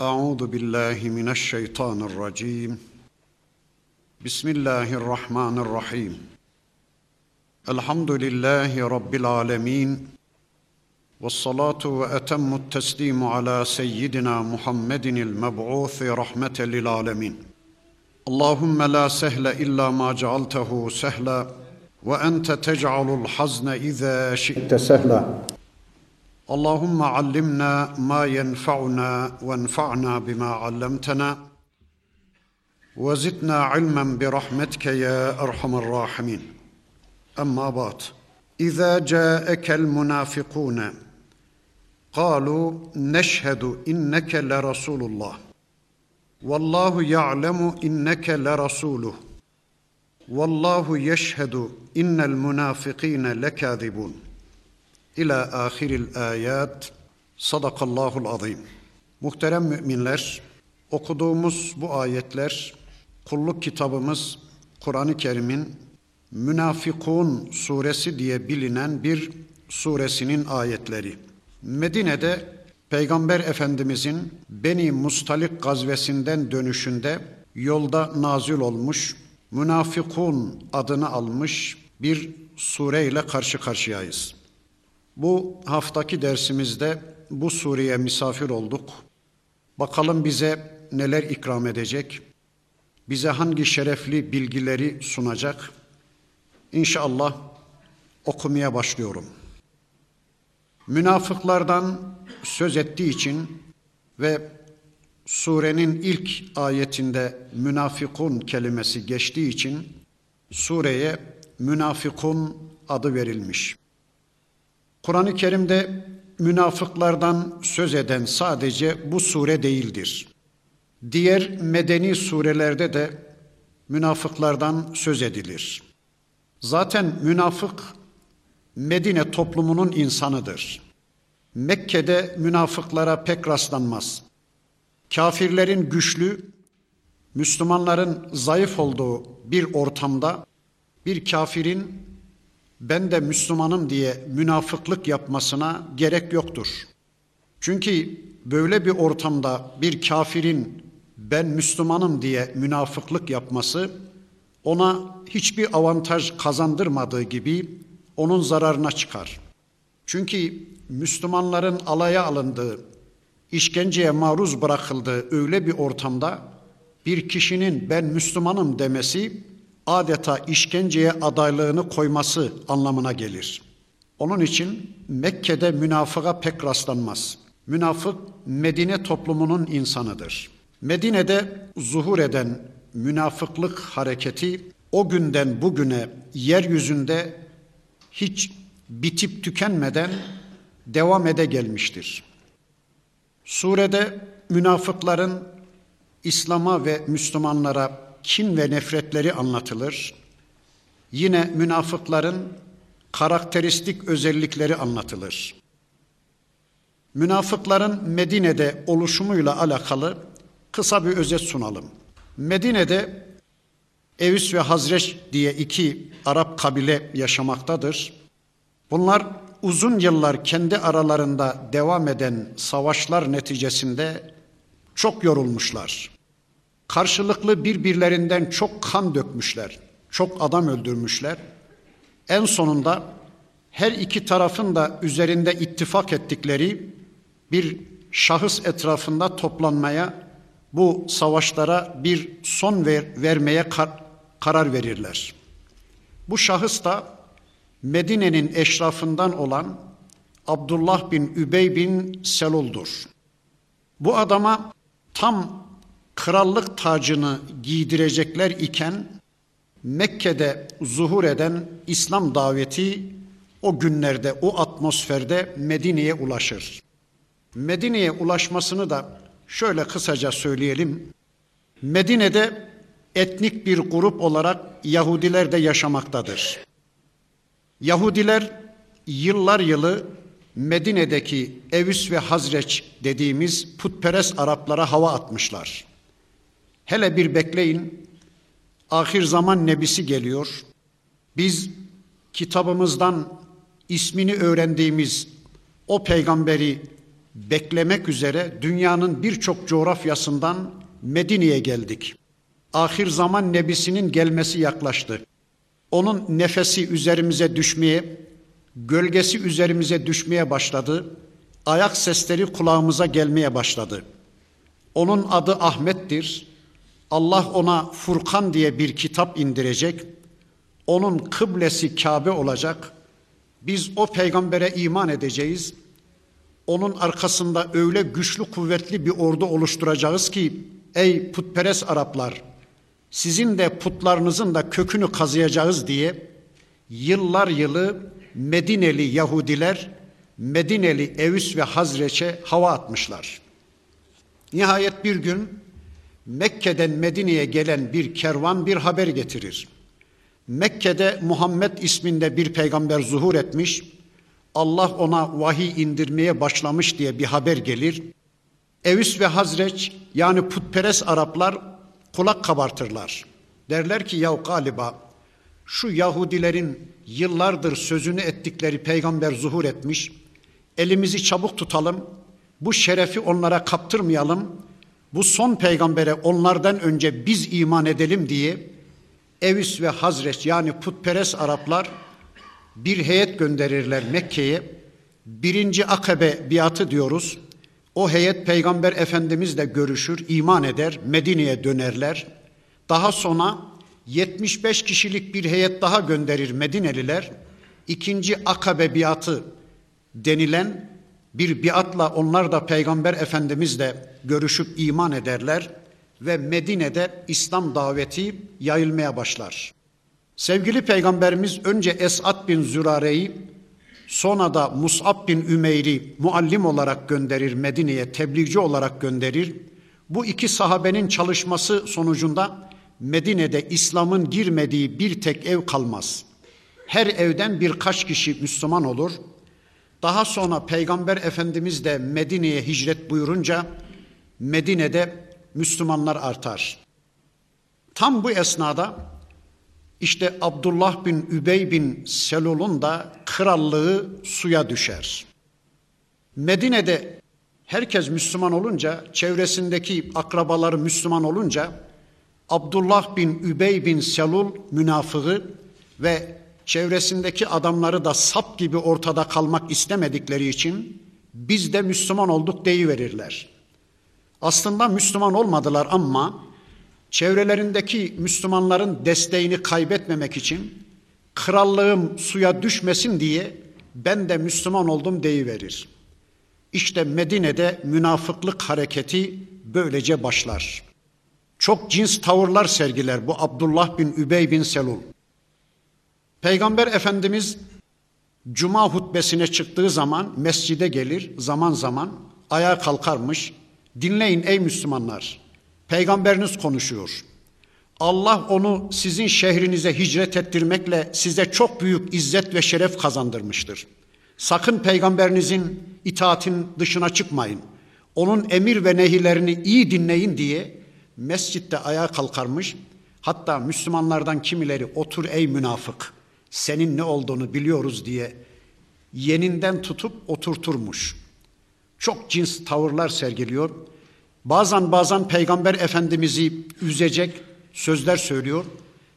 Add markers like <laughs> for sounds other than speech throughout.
أعوذ بالله من الشيطان الرجيم بسم الله الرحمن الرحيم الحمد لله رب العالمين والصلاة وأتم التسليم على سيدنا محمد المبعوث رحمة للعالمين اللهم لا سهل إلا ما جعلته سهلا وأنت تجعل الحزن إذا شئت سهلا اللهم علمنا ما ينفعنا وانفعنا بما علمتنا. وزدنا علما برحمتك يا أرحم الراحمين. أما بعد إذا جاءك المنافقون قالوا نشهد إنك لرسول الله. والله يعلم إنك لرسوله. والله يشهد إن المنافقين لكاذبون. İlâ ahiril ayat. Sadakallahul azim. Muhterem müminler, okuduğumuz bu ayetler, kulluk kitabımız Kur'an-ı Kerim'in Münafikun suresi diye bilinen bir suresinin ayetleri. Medine'de Peygamber Efendimizin Beni Mustalik gazvesinden dönüşünde yolda nazil olmuş, Münafikun adını almış bir sureyle karşı karşıyayız. Bu haftaki dersimizde bu sureye misafir olduk. Bakalım bize neler ikram edecek? Bize hangi şerefli bilgileri sunacak? İnşallah okumaya başlıyorum. Münafıklardan söz ettiği için ve surenin ilk ayetinde münafikun kelimesi geçtiği için sureye münafikun adı verilmiş. Kur'an-ı Kerim'de münafıklardan söz eden sadece bu sure değildir. Diğer medeni surelerde de münafıklardan söz edilir. Zaten münafık Medine toplumunun insanıdır. Mekke'de münafıklara pek rastlanmaz. Kafirlerin güçlü, Müslümanların zayıf olduğu bir ortamda bir kafirin ben de Müslümanım diye münafıklık yapmasına gerek yoktur. Çünkü böyle bir ortamda bir kafirin ben Müslümanım diye münafıklık yapması ona hiçbir avantaj kazandırmadığı gibi onun zararına çıkar. Çünkü Müslümanların alaya alındığı, işkenceye maruz bırakıldığı öyle bir ortamda bir kişinin ben Müslümanım demesi adeta işkenceye adaylığını koyması anlamına gelir. Onun için Mekke'de münafığa pek rastlanmaz. Münafık Medine toplumunun insanıdır. Medine'de zuhur eden münafıklık hareketi o günden bugüne yeryüzünde hiç bitip tükenmeden devam ede gelmiştir. Surede münafıkların İslam'a ve Müslümanlara kin ve nefretleri anlatılır. Yine münafıkların karakteristik özellikleri anlatılır. Münafıkların Medine'de oluşumuyla alakalı kısa bir özet sunalım. Medine'de Evs ve Hazreç diye iki Arap kabile yaşamaktadır. Bunlar uzun yıllar kendi aralarında devam eden savaşlar neticesinde çok yorulmuşlar. Karşılıklı birbirlerinden çok kan dökmüşler, çok adam öldürmüşler. En sonunda her iki tarafın da üzerinde ittifak ettikleri bir şahıs etrafında toplanmaya, bu savaşlara bir son ver, vermeye kar, karar verirler. Bu şahıs da Medine'nin eşrafından olan Abdullah bin Übey bin Selul'dur. Bu adama tam krallık tacını giydirecekler iken Mekke'de zuhur eden İslam daveti o günlerde, o atmosferde Medine'ye ulaşır. Medine'ye ulaşmasını da şöyle kısaca söyleyelim. Medine'de etnik bir grup olarak Yahudiler de yaşamaktadır. Yahudiler yıllar yılı Medine'deki Evis ve Hazreç dediğimiz putperest Araplara hava atmışlar. Hele bir bekleyin. Ahir zaman nebisi geliyor. Biz kitabımızdan ismini öğrendiğimiz o peygamberi beklemek üzere dünyanın birçok coğrafyasından Medine'ye geldik. Ahir zaman nebisinin gelmesi yaklaştı. Onun nefesi üzerimize düşmeye, gölgesi üzerimize düşmeye başladı. Ayak sesleri kulağımıza gelmeye başladı. Onun adı Ahmet'tir. Allah ona Furkan diye bir kitap indirecek. Onun kıblesi Kabe olacak. Biz o peygambere iman edeceğiz. Onun arkasında öyle güçlü kuvvetli bir ordu oluşturacağız ki ey putperest Araplar sizin de putlarınızın da kökünü kazıyacağız diye yıllar yılı Medineli Yahudiler Medineli Evüs ve Hazreç'e hava atmışlar. Nihayet bir gün Mekke'den Medine'ye gelen bir kervan bir haber getirir. Mekke'de Muhammed isminde bir peygamber zuhur etmiş. Allah ona vahiy indirmeye başlamış diye bir haber gelir. Evüs ve Hazreç yani putperest Araplar kulak kabartırlar. Derler ki ya galiba şu Yahudilerin yıllardır sözünü ettikleri peygamber zuhur etmiş. Elimizi çabuk tutalım. Bu şerefi onlara kaptırmayalım. Bu son peygambere onlardan önce biz iman edelim diye Evis ve Hazreç yani putperest Araplar bir heyet gönderirler Mekke'ye. Birinci akabe biatı diyoruz. O heyet peygamber efendimizle görüşür, iman eder, Medine'ye dönerler. Daha sonra 75 kişilik bir heyet daha gönderir Medineliler. İkinci akabe biatı denilen bir biatla onlar da peygamber efendimizle görüşüp iman ederler ve Medine'de İslam daveti yayılmaya başlar. Sevgili peygamberimiz önce Esad bin Zürare'yi sonra da Mus'ab bin Ümeyr'i muallim olarak gönderir Medine'ye tebliğci olarak gönderir. Bu iki sahabenin çalışması sonucunda Medine'de İslam'ın girmediği bir tek ev kalmaz. Her evden birkaç kişi Müslüman olur. Daha sonra Peygamber Efendimiz de Medine'ye hicret buyurunca Medine'de Müslümanlar artar. Tam bu esnada işte Abdullah bin Übey bin Selul'un da krallığı suya düşer. Medine'de herkes Müslüman olunca, çevresindeki akrabaları Müslüman olunca Abdullah bin Übey bin Selul münafığı ve çevresindeki adamları da sap gibi ortada kalmak istemedikleri için biz de Müslüman olduk deyiverirler. Aslında Müslüman olmadılar ama çevrelerindeki Müslümanların desteğini kaybetmemek için krallığım suya düşmesin diye ben de Müslüman oldum deyiverir. İşte Medine'de münafıklık hareketi böylece başlar. Çok cins tavırlar sergiler bu Abdullah bin Übey bin Selul. Peygamber Efendimiz Cuma hutbesine çıktığı zaman mescide gelir zaman zaman ayağa kalkarmış. Dinleyin ey Müslümanlar. Peygamberiniz konuşuyor. Allah onu sizin şehrinize hicret ettirmekle size çok büyük izzet ve şeref kazandırmıştır. Sakın peygamberinizin itaatin dışına çıkmayın. Onun emir ve nehilerini iyi dinleyin diye mescitte ayağa kalkarmış. Hatta Müslümanlardan kimileri otur ey münafık senin ne olduğunu biliyoruz diye yeninden tutup oturturmuş. Çok cins tavırlar sergiliyor. Bazen bazen Peygamber Efendimiz'i üzecek sözler söylüyor.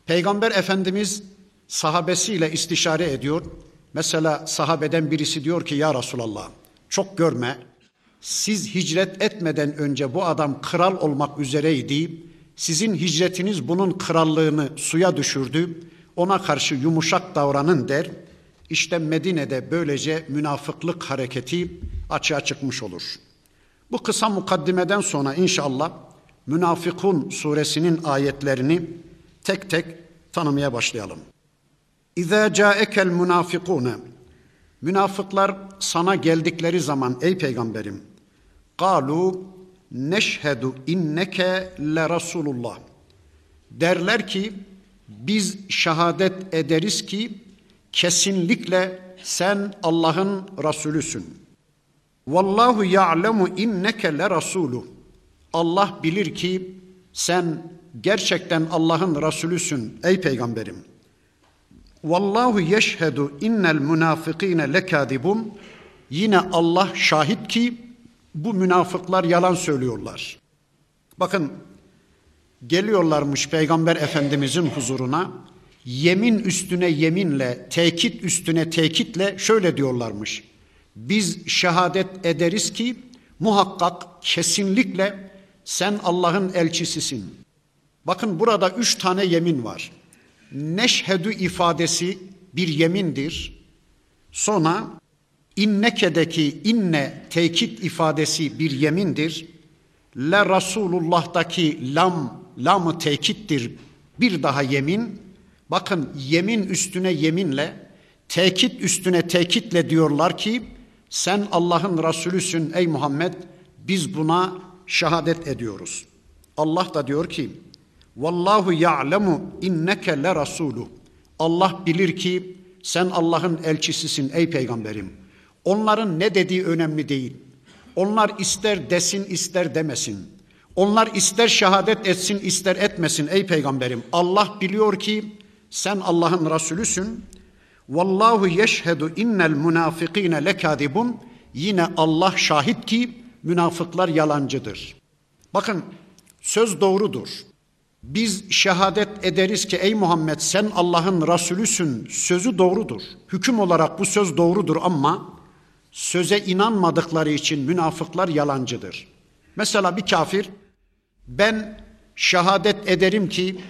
Peygamber Efendimiz sahabesiyle istişare ediyor. Mesela sahabeden birisi diyor ki ya Resulallah çok görme. Siz hicret etmeden önce bu adam kral olmak üzereydi. Sizin hicretiniz bunun krallığını suya düşürdü. Ona karşı yumuşak davranın der. İşte Medine'de böylece münafıklık hareketi açığa çıkmış olur. Bu kısa mukaddimeden sonra inşallah Münafıkun suresinin ayetlerini tek tek tanımaya başlayalım. İza ca'ekel münafikune Münafıklar sana geldikleri zaman ey peygamberim galu neşhedu inneke le rasulullah derler ki biz şehadet ederiz ki kesinlikle sen Allah'ın Resulüsün. Vallahu ya'lemu inneke le rasulu. Allah bilir ki sen gerçekten Allah'ın Resulüsün ey peygamberim. Vallahu yeşhedu innel münafıkine lekadibun. Yine Allah şahit ki bu münafıklar yalan söylüyorlar. Bakın geliyorlarmış Peygamber Efendimizin huzuruna yemin üstüne yeminle, tekit üstüne tekitle şöyle diyorlarmış. Biz şehadet ederiz ki muhakkak kesinlikle sen Allah'ın elçisisin. Bakın burada üç tane yemin var. Neşhedü ifadesi bir yemindir. Sonra inneke'deki inne tekit ifadesi bir yemindir. Le Resulullah'taki lam, lamı tekittir bir daha yemin. Bakın yemin üstüne yeminle, tekit üstüne tekitle diyorlar ki sen Allah'ın Resulüsün ey Muhammed biz buna şehadet ediyoruz. Allah da diyor ki Vallahu ya'lemu inneke le rasulu. Allah bilir ki sen Allah'ın elçisisin ey peygamberim. Onların ne dediği önemli değil. Onlar ister desin ister demesin. Onlar ister şehadet etsin ister etmesin ey peygamberim. Allah biliyor ki sen Allah'ın Resulüsün. Vallahu yeşhedü innel münafikine lekadibun. Yine Allah şahit ki münafıklar yalancıdır. Bakın söz doğrudur. Biz şehadet ederiz ki ey Muhammed sen Allah'ın Resulüsün sözü doğrudur. Hüküm olarak bu söz doğrudur ama söze inanmadıkları için münafıklar yalancıdır. Mesela bir kafir ben şehadet ederim ki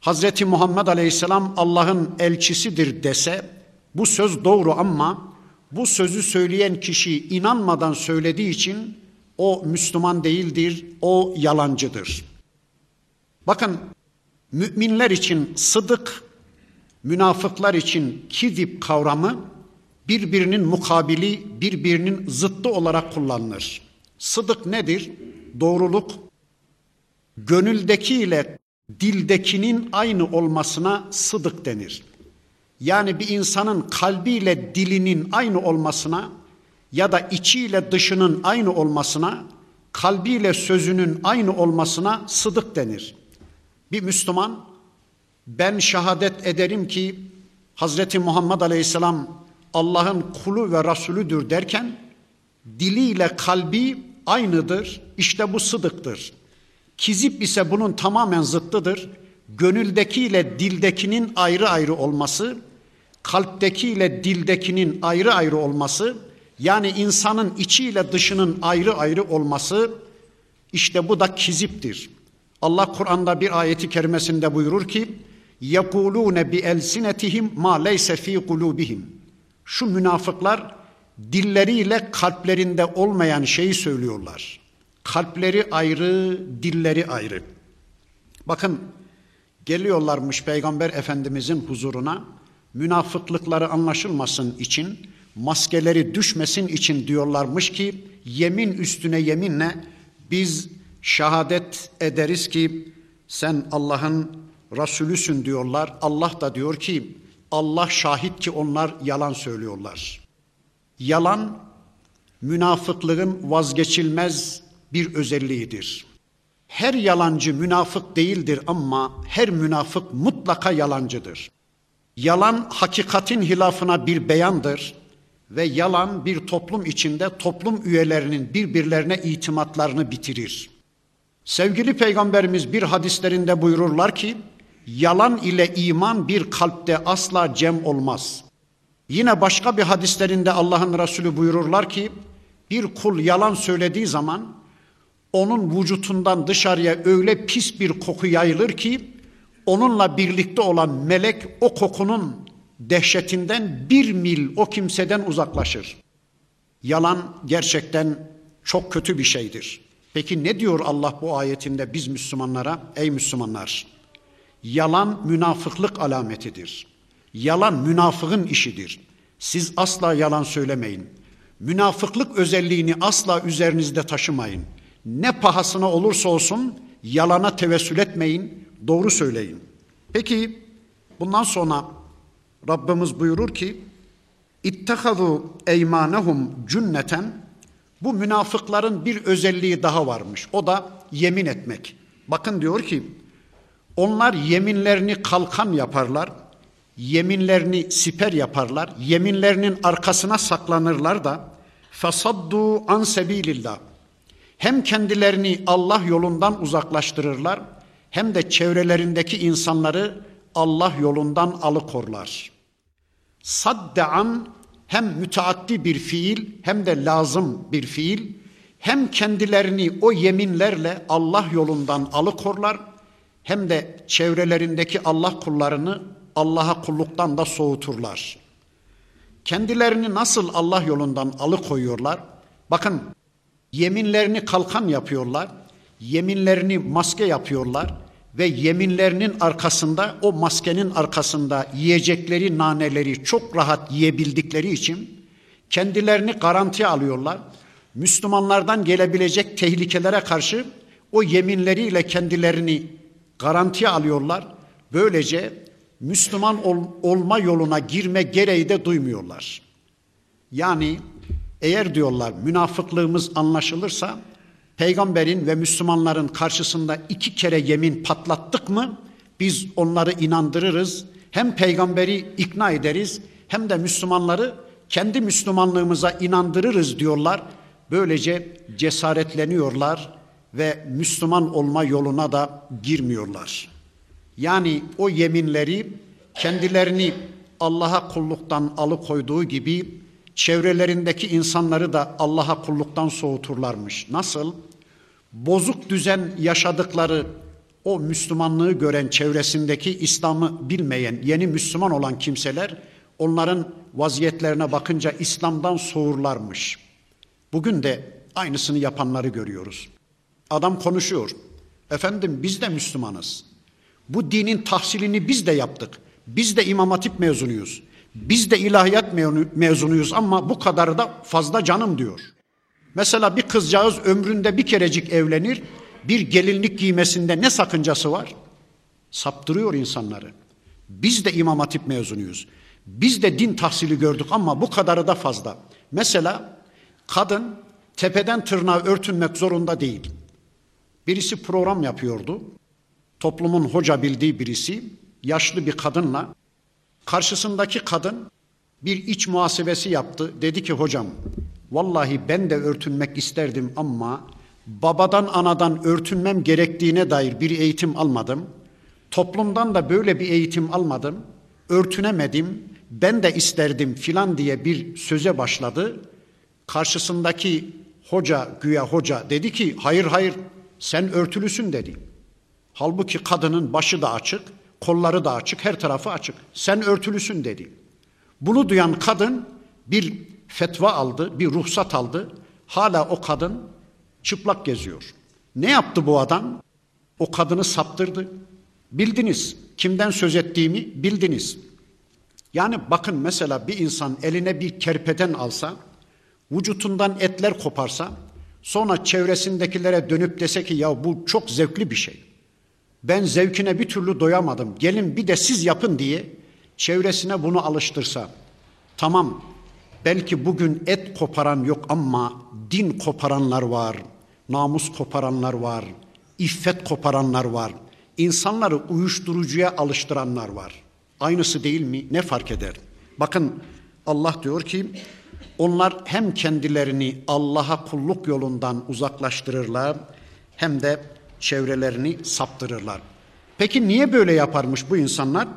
Hazreti Muhammed Aleyhisselam Allah'ın elçisidir dese bu söz doğru ama bu sözü söyleyen kişi inanmadan söylediği için o Müslüman değildir, o yalancıdır. Bakın müminler için sıdık, münafıklar için kidip kavramı birbirinin mukabili, birbirinin zıttı olarak kullanılır. Sıdık nedir? Doğruluk, gönüldeki ile dildekinin aynı olmasına sıdık denir. Yani bir insanın kalbiyle dilinin aynı olmasına ya da içiyle dışının aynı olmasına, kalbiyle sözünün aynı olmasına sıdık denir. Bir Müslüman ben şehadet ederim ki Hazreti Muhammed Aleyhisselam Allah'ın kulu ve Resulüdür derken diliyle kalbi aynıdır. İşte bu sıdıktır. Kizip ise bunun tamamen zıttıdır. Gönüldekiyle dildekinin ayrı ayrı olması, kalptekiyle dildekinin ayrı ayrı olması, yani insanın içiyle dışının ayrı ayrı olması, işte bu da kiziptir. Allah Kur'an'da bir ayeti kerimesinde buyurur ki, yekulune bi elsinetihim ma leyse fi. Şu münafıklar dilleriyle kalplerinde olmayan şeyi söylüyorlar. Kalpleri ayrı, dilleri ayrı. Bakın geliyorlarmış Peygamber Efendimizin huzuruna münafıklıkları anlaşılmasın için, maskeleri düşmesin için diyorlarmış ki yemin üstüne yeminle biz şehadet ederiz ki sen Allah'ın Resulüsün diyorlar. Allah da diyor ki Allah şahit ki onlar yalan söylüyorlar. Yalan münafıklığın vazgeçilmez bir özelliğidir. Her yalancı münafık değildir ama her münafık mutlaka yalancıdır. Yalan hakikatin hilafına bir beyandır ve yalan bir toplum içinde toplum üyelerinin birbirlerine itimatlarını bitirir. Sevgili peygamberimiz bir hadislerinde buyururlar ki yalan ile iman bir kalpte asla cem olmaz. Yine başka bir hadislerinde Allah'ın Resulü buyururlar ki bir kul yalan söylediği zaman onun vücutundan dışarıya öyle pis bir koku yayılır ki onunla birlikte olan melek o kokunun dehşetinden bir mil o kimseden uzaklaşır. Yalan gerçekten çok kötü bir şeydir. Peki ne diyor Allah bu ayetinde biz Müslümanlara? Ey Müslümanlar! Yalan münafıklık alametidir. Yalan münafığın işidir. Siz asla yalan söylemeyin. Münafıklık özelliğini asla üzerinizde taşımayın. Ne pahasına olursa olsun yalana tevessül etmeyin, doğru söyleyin. Peki bundan sonra Rabbimiz buyurur ki İttehadu eymanehum cünneten bu münafıkların bir özelliği daha varmış. O da yemin etmek. Bakın diyor ki onlar yeminlerini kalkan yaparlar. Yeminlerini siper yaparlar. Yeminlerinin arkasına saklanırlar da fesaddu an sebilillah. Hem kendilerini Allah yolundan uzaklaştırırlar hem de çevrelerindeki insanları Allah yolundan alıkorlar. Saddean hem müteaddi bir fiil hem de lazım bir fiil hem kendilerini o yeminlerle Allah yolundan alıkorlar hem de çevrelerindeki Allah kullarını Allah'a kulluktan da soğuturlar. Kendilerini nasıl Allah yolundan alıkoyuyorlar? Bakın yeminlerini kalkan yapıyorlar, yeminlerini maske yapıyorlar ve yeminlerinin arkasında o maskenin arkasında yiyecekleri naneleri çok rahat yiyebildikleri için kendilerini garantiye alıyorlar. Müslümanlardan gelebilecek tehlikelere karşı o yeminleriyle kendilerini garantiye alıyorlar. Böylece Müslüman ol, olma yoluna girme gereği de duymuyorlar. Yani eğer diyorlar münafıklığımız anlaşılırsa peygamberin ve Müslümanların karşısında iki kere yemin patlattık mı biz onları inandırırız. Hem peygamberi ikna ederiz hem de Müslümanları kendi Müslümanlığımıza inandırırız diyorlar. Böylece cesaretleniyorlar ve Müslüman olma yoluna da girmiyorlar. Yani o yeminleri kendilerini Allah'a kulluktan alıkoyduğu gibi çevrelerindeki insanları da Allah'a kulluktan soğuturlarmış. Nasıl? Bozuk düzen yaşadıkları o Müslümanlığı gören çevresindeki İslam'ı bilmeyen yeni Müslüman olan kimseler onların vaziyetlerine bakınca İslam'dan soğurlarmış. Bugün de aynısını yapanları görüyoruz. Adam konuşuyor. Efendim biz de Müslümanız. Bu dinin tahsilini biz de yaptık. Biz de İmam Hatip mezunuyuz. Biz de ilahiyat mezunuyuz ama bu kadarı da fazla canım diyor. Mesela bir kızcağız ömründe bir kerecik evlenir, bir gelinlik giymesinde ne sakıncası var? Saptırıyor insanları. Biz de İmam Hatip mezunuyuz. Biz de din tahsili gördük ama bu kadarı da fazla. Mesela kadın tepeden tırnağa örtünmek zorunda değil. Birisi program yapıyordu. Toplumun hoca bildiği birisi yaşlı bir kadınla karşısındaki kadın bir iç muhasebesi yaptı. Dedi ki hocam vallahi ben de örtünmek isterdim ama babadan anadan örtünmem gerektiğine dair bir eğitim almadım. Toplumdan da böyle bir eğitim almadım. Örtünemedim. Ben de isterdim filan diye bir söze başladı. Karşısındaki hoca güya hoca dedi ki hayır hayır sen örtülüsün dedi. Halbuki kadının başı da açık, kolları da açık, her tarafı açık. Sen örtülüsün dedi. Bunu duyan kadın bir fetva aldı, bir ruhsat aldı. Hala o kadın çıplak geziyor. Ne yaptı bu adam? O kadını saptırdı. Bildiniz. Kimden söz ettiğimi bildiniz. Yani bakın mesela bir insan eline bir kerpeden alsa, vücutundan etler koparsa, sonra çevresindekilere dönüp dese ki ya bu çok zevkli bir şey. Ben zevkine bir türlü doyamadım. Gelin bir de siz yapın diye çevresine bunu alıştırsa. Tamam belki bugün et koparan yok ama din koparanlar var. Namus koparanlar var. İffet koparanlar var. İnsanları uyuşturucuya alıştıranlar var. Aynısı değil mi? Ne fark eder? Bakın Allah diyor ki onlar hem kendilerini Allah'a kulluk yolundan uzaklaştırırlar hem de çevrelerini saptırırlar. Peki niye böyle yaparmış bu insanlar?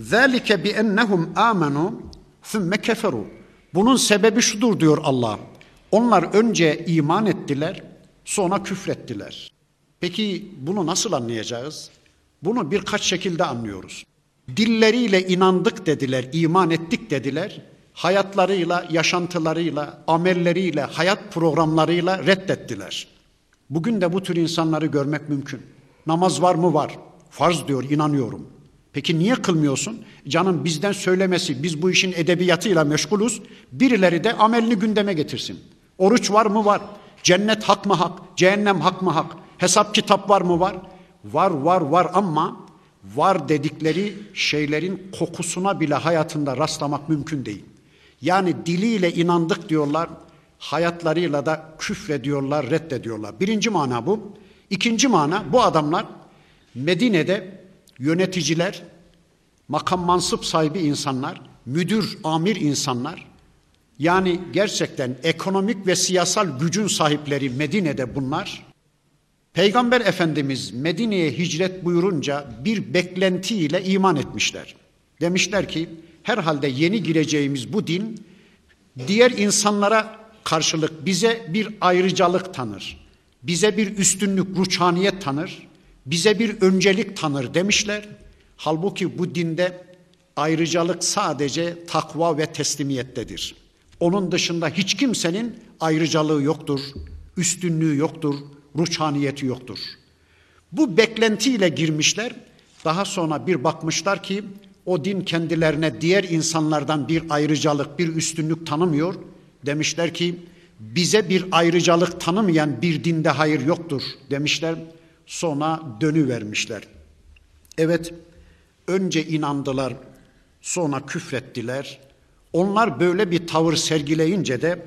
ذَٰلِكَ بِاَنَّهُمْ آمَنُوا ثُمَّ كَفَرُوا Bunun sebebi şudur diyor Allah. Onlar önce iman ettiler, sonra küfrettiler. Peki bunu nasıl anlayacağız? Bunu birkaç şekilde anlıyoruz. Dilleriyle inandık dediler, iman ettik dediler. Hayatlarıyla, yaşantılarıyla, amelleriyle, hayat programlarıyla reddettiler. Bugün de bu tür insanları görmek mümkün. Namaz var mı? Var. Farz diyor, inanıyorum. Peki niye kılmıyorsun? Canım bizden söylemesi, biz bu işin edebiyatıyla meşguluz. Birileri de amelini gündeme getirsin. Oruç var mı? Var. Cennet hak mı hak? Cehennem hak mı hak? Hesap kitap var mı? Var. Var, var, var ama var dedikleri şeylerin kokusuna bile hayatında rastlamak mümkün değil. Yani diliyle inandık diyorlar, hayatlarıyla da küfrediyorlar, reddediyorlar. Birinci mana bu. İkinci mana bu adamlar Medine'de yöneticiler, makam mansıp sahibi insanlar, müdür, amir insanlar Yani gerçekten ekonomik ve siyasal gücün sahipleri Medine'de bunlar. Peygamber Efendimiz Medine'ye hicret buyurunca bir beklentiyle iman etmişler. Demişler ki herhalde yeni gireceğimiz bu din diğer insanlara karşılık bize bir ayrıcalık tanır. Bize bir üstünlük, ruçhaniyet tanır. Bize bir öncelik tanır demişler. Halbuki bu dinde ayrıcalık sadece takva ve teslimiyettedir. Onun dışında hiç kimsenin ayrıcalığı yoktur, üstünlüğü yoktur, ruçhaniyeti yoktur. Bu beklentiyle girmişler. Daha sonra bir bakmışlar ki o din kendilerine diğer insanlardan bir ayrıcalık, bir üstünlük tanımıyor. Demişler ki bize bir ayrıcalık tanımayan bir dinde hayır yoktur demişler. Sonra dönü vermişler. Evet, önce inandılar, sonra küfrettiler. Onlar böyle bir tavır sergileyince de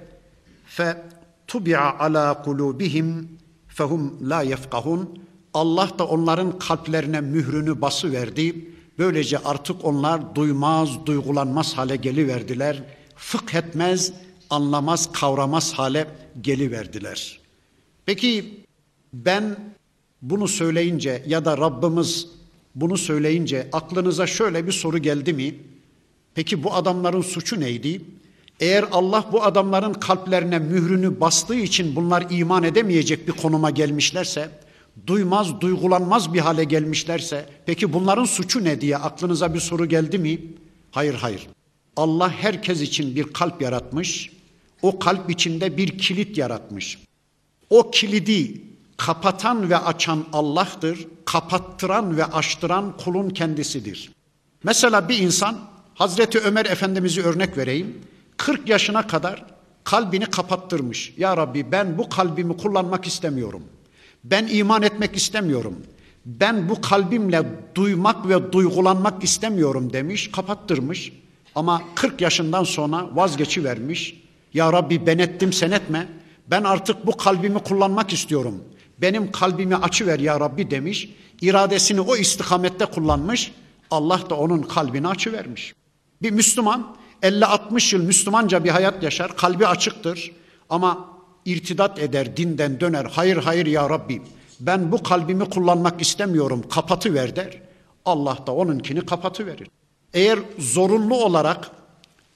fe tubi'a ala kulubihim fehum la yefkahun Allah da onların kalplerine mührünü bası verdi. Böylece artık onlar duymaz, duygulanmaz hale geliverdiler. Fıkh etmez, anlamaz, kavramaz hale geliverdiler. Peki ben bunu söyleyince ya da Rabbimiz bunu söyleyince aklınıza şöyle bir soru geldi mi? Peki bu adamların suçu neydi? Eğer Allah bu adamların kalplerine mührünü bastığı için bunlar iman edemeyecek bir konuma gelmişlerse, duymaz, duygulanmaz bir hale gelmişlerse, peki bunların suçu ne diye aklınıza bir soru geldi mi? Hayır, hayır. Allah herkes için bir kalp yaratmış. O kalp içinde bir kilit yaratmış. O kilidi kapatan ve açan Allah'tır. Kapattıran ve açtıran kulun kendisidir. Mesela bir insan Hazreti Ömer Efendimiz'i örnek vereyim. 40 yaşına kadar kalbini kapattırmış. Ya Rabbi ben bu kalbimi kullanmak istemiyorum. Ben iman etmek istemiyorum. Ben bu kalbimle duymak ve duygulanmak istemiyorum demiş, kapattırmış. Ama 40 yaşından sonra vazgeçi vermiş. Ya Rabbi ben ettim sen etme. Ben artık bu kalbimi kullanmak istiyorum. Benim kalbimi açıver ya Rabbi demiş. İradesini o istikamette kullanmış. Allah da onun kalbini açıvermiş. Bir Müslüman 50-60 yıl Müslümanca bir hayat yaşar, kalbi açıktır ama irtidat eder, dinden döner. Hayır hayır ya Rabbi ben bu kalbimi kullanmak istemiyorum, kapatıver der. Allah da onunkini kapatıverir. Eğer zorunlu olarak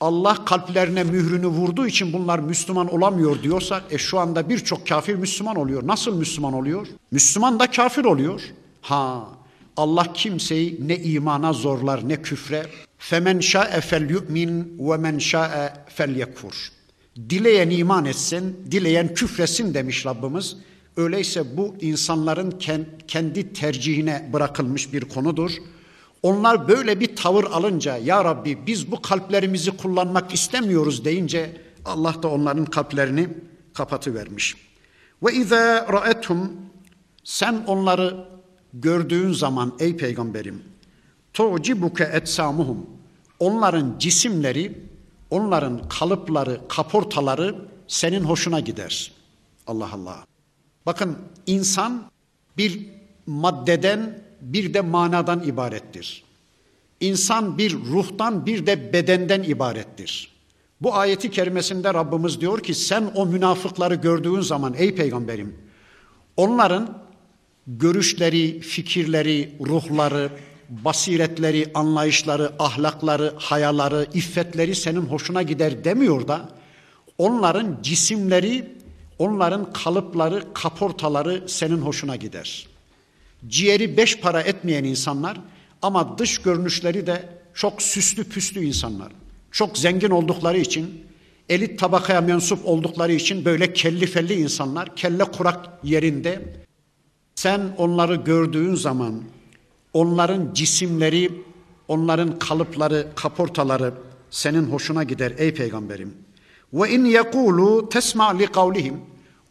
Allah kalplerine mührünü vurduğu için bunlar Müslüman olamıyor diyorsak, e şu anda birçok kafir Müslüman oluyor. Nasıl Müslüman oluyor? Müslüman da kafir oluyor. Ha, Allah kimseyi ne imana zorlar ne küfre. Femen şa'e fel yu'min ve men şa'e fel yekfur. Dileyen iman etsin, dileyen küfresin demiş Rabbimiz. Öyleyse bu insanların kendi tercihine bırakılmış bir konudur. Onlar böyle bir tavır alınca ya Rabbi biz bu kalplerimizi kullanmak istemiyoruz deyince Allah da onların kalplerini kapatıvermiş. Ve izâ ra'ethum sen onları gördüğün zaman ey peygamberim tu'cibuke etsamuhum onların cisimleri onların kalıpları kaportaları senin hoşuna gider. Allah Allah. Bakın insan bir maddeden bir de manadan ibarettir. İnsan bir ruhtan bir de bedenden ibarettir. Bu ayeti kerimesinde Rabbimiz diyor ki sen o münafıkları gördüğün zaman ey peygamberim onların görüşleri, fikirleri, ruhları, basiretleri, anlayışları, ahlakları, hayaları, iffetleri senin hoşuna gider demiyor da onların cisimleri, onların kalıpları, kaportaları senin hoşuna gider. Ciğeri beş para etmeyen insanlar ama dış görünüşleri de çok süslü püslü insanlar. Çok zengin oldukları için, elit tabakaya mensup oldukları için böyle kelli felli insanlar, kelle kurak yerinde. Sen onları gördüğün zaman onların cisimleri, onların kalıpları, kaportaları senin hoşuna gider ey peygamberim. Ve in yekulu tesma li kavlihim.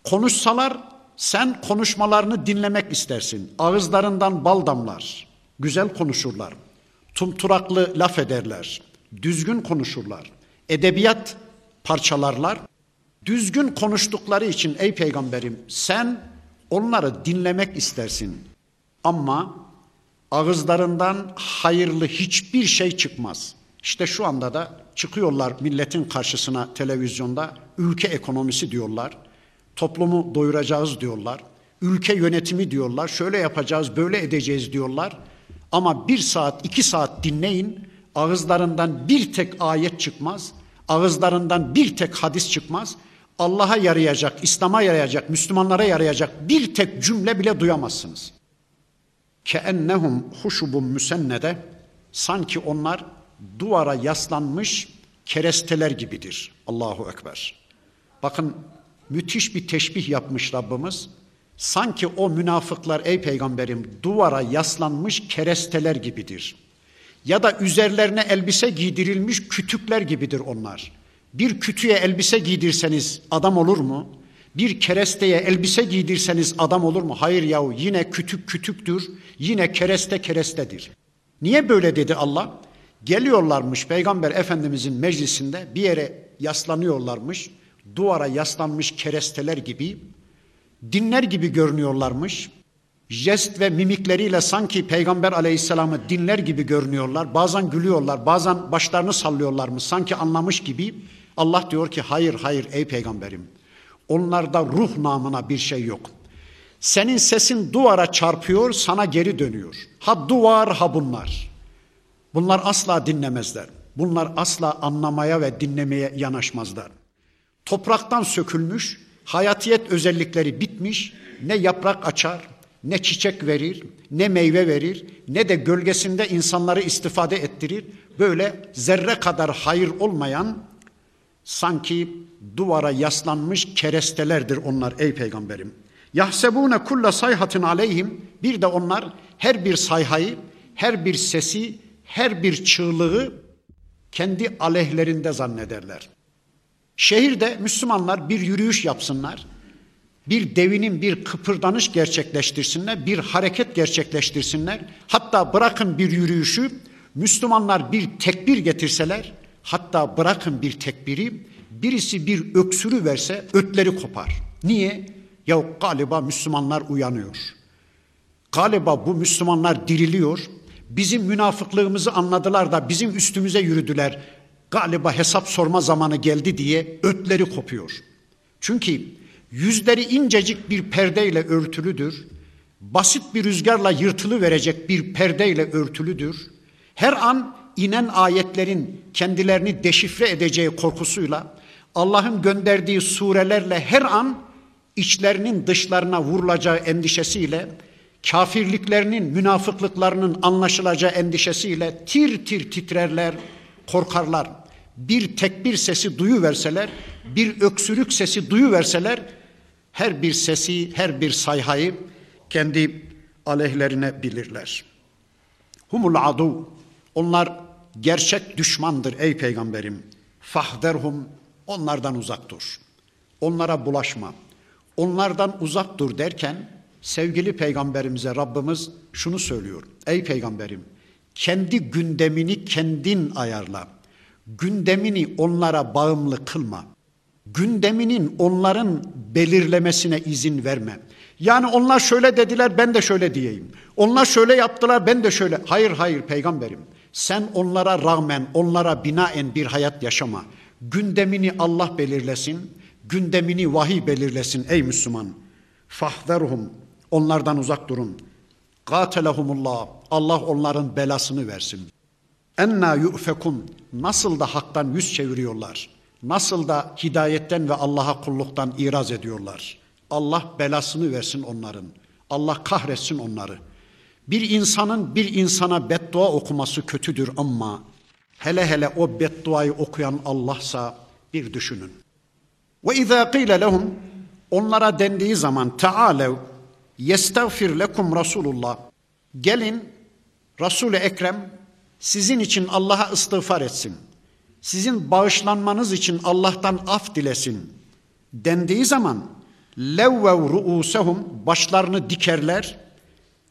Konuşsalar sen konuşmalarını dinlemek istersin. Ağızlarından bal damlar. Güzel konuşurlar. Tumturaklı laf ederler. Düzgün konuşurlar. Edebiyat parçalarlar. Düzgün konuştukları için ey peygamberim sen onları dinlemek istersin. Ama ağızlarından hayırlı hiçbir şey çıkmaz. İşte şu anda da çıkıyorlar milletin karşısına televizyonda ülke ekonomisi diyorlar. Toplumu doyuracağız diyorlar. Ülke yönetimi diyorlar. Şöyle yapacağız, böyle edeceğiz diyorlar. Ama bir saat, iki saat dinleyin. Ağızlarından bir tek ayet çıkmaz. Ağızlarından bir tek hadis çıkmaz. Allah'a yarayacak, İslam'a yarayacak, Müslümanlara yarayacak bir tek cümle bile duyamazsınız. Keennehum huşubun müsennede sanki onlar duvara yaslanmış keresteler gibidir. Allahu Ekber. Bakın müthiş bir teşbih yapmış Rabbimiz. Sanki o münafıklar ey peygamberim duvara yaslanmış keresteler gibidir. Ya da üzerlerine elbise giydirilmiş kütükler gibidir onlar. Bir kütüye elbise giydirseniz adam olur mu? Bir keresteye elbise giydirseniz adam olur mu? Hayır yahu yine kütük kütüktür, yine kereste kerestedir. Niye böyle dedi Allah? Geliyorlarmış Peygamber Efendimizin meclisinde bir yere yaslanıyorlarmış. Duvara yaslanmış keresteler gibi, dinler gibi görünüyorlarmış. Jest ve mimikleriyle sanki Peygamber Aleyhisselam'ı dinler gibi görünüyorlar. Bazen gülüyorlar, bazen başlarını sallıyorlarmış sanki anlamış gibi. Allah diyor ki hayır hayır ey peygamberim. Onlarda ruh namına bir şey yok. Senin sesin duvara çarpıyor, sana geri dönüyor. Ha duvar ha bunlar. Bunlar asla dinlemezler. Bunlar asla anlamaya ve dinlemeye yanaşmazlar. Topraktan sökülmüş, hayatiyet özellikleri bitmiş, ne yaprak açar, ne çiçek verir, ne meyve verir, ne de gölgesinde insanları istifade ettirir. Böyle zerre kadar hayır olmayan sanki duvara yaslanmış kerestelerdir onlar ey peygamberim. Yahsebune kulla sayhatin aleyhim bir de onlar her bir sayhayı, her bir sesi, her bir çığlığı kendi aleyhlerinde zannederler. Şehirde Müslümanlar bir yürüyüş yapsınlar, bir devinin bir kıpırdanış gerçekleştirsinler, bir hareket gerçekleştirsinler. Hatta bırakın bir yürüyüşü, Müslümanlar bir tekbir getirseler, hatta bırakın bir tekbiri, birisi bir öksürü verse ötleri kopar. Niye? Ya galiba Müslümanlar uyanıyor. Galiba bu Müslümanlar diriliyor. Bizim münafıklığımızı anladılar da bizim üstümüze yürüdüler. Galiba hesap sorma zamanı geldi diye ötleri kopuyor. Çünkü yüzleri incecik bir perdeyle örtülüdür. Basit bir rüzgarla yırtılı verecek bir perdeyle örtülüdür. Her an inen ayetlerin kendilerini deşifre edeceği korkusuyla Allah'ın gönderdiği surelerle her an içlerinin dışlarına vurulacağı endişesiyle kafirliklerinin, münafıklıklarının anlaşılacağı endişesiyle tir tir titrerler, korkarlar. Bir tekbir sesi duyu verseler, bir öksürük sesi duyu verseler, her bir sesi, her bir sayhayı kendi aleyhlerine bilirler. Humul adu, onlar gerçek düşmandır ey peygamberim. Fahderhum, onlardan uzak dur. Onlara bulaşma. Onlardan uzak dur derken sevgili peygamberimize Rabbimiz şunu söylüyor. Ey peygamberim kendi gündemini kendin ayarla. Gündemini onlara bağımlı kılma. Gündeminin onların belirlemesine izin verme. Yani onlar şöyle dediler ben de şöyle diyeyim. Onlar şöyle yaptılar ben de şöyle. Hayır hayır peygamberim. Sen onlara rağmen onlara binaen bir hayat yaşama. Gündemini Allah belirlesin. Gündemini vahiy belirlesin ey Müslüman. Fahderhum onlardan uzak durun. Gatelehumullah Allah onların belasını versin. Enna yu'fekun nasıl da haktan yüz çeviriyorlar. Nasıl da hidayetten ve Allah'a kulluktan iraz ediyorlar. Allah belasını versin onların. Allah kahretsin onları. Bir insanın bir insana beddua okuması kötüdür ama hele hele o bedduayı okuyan Allah'sa bir düşünün. Ve izâ qîle lehum onlara dendiği zaman taalev yestağfir lekum Resulullah gelin Resul-i Ekrem sizin için Allah'a istiğfar etsin. Sizin bağışlanmanız için Allah'tan af dilesin dendiği zaman levvev ru'usehum başlarını dikerler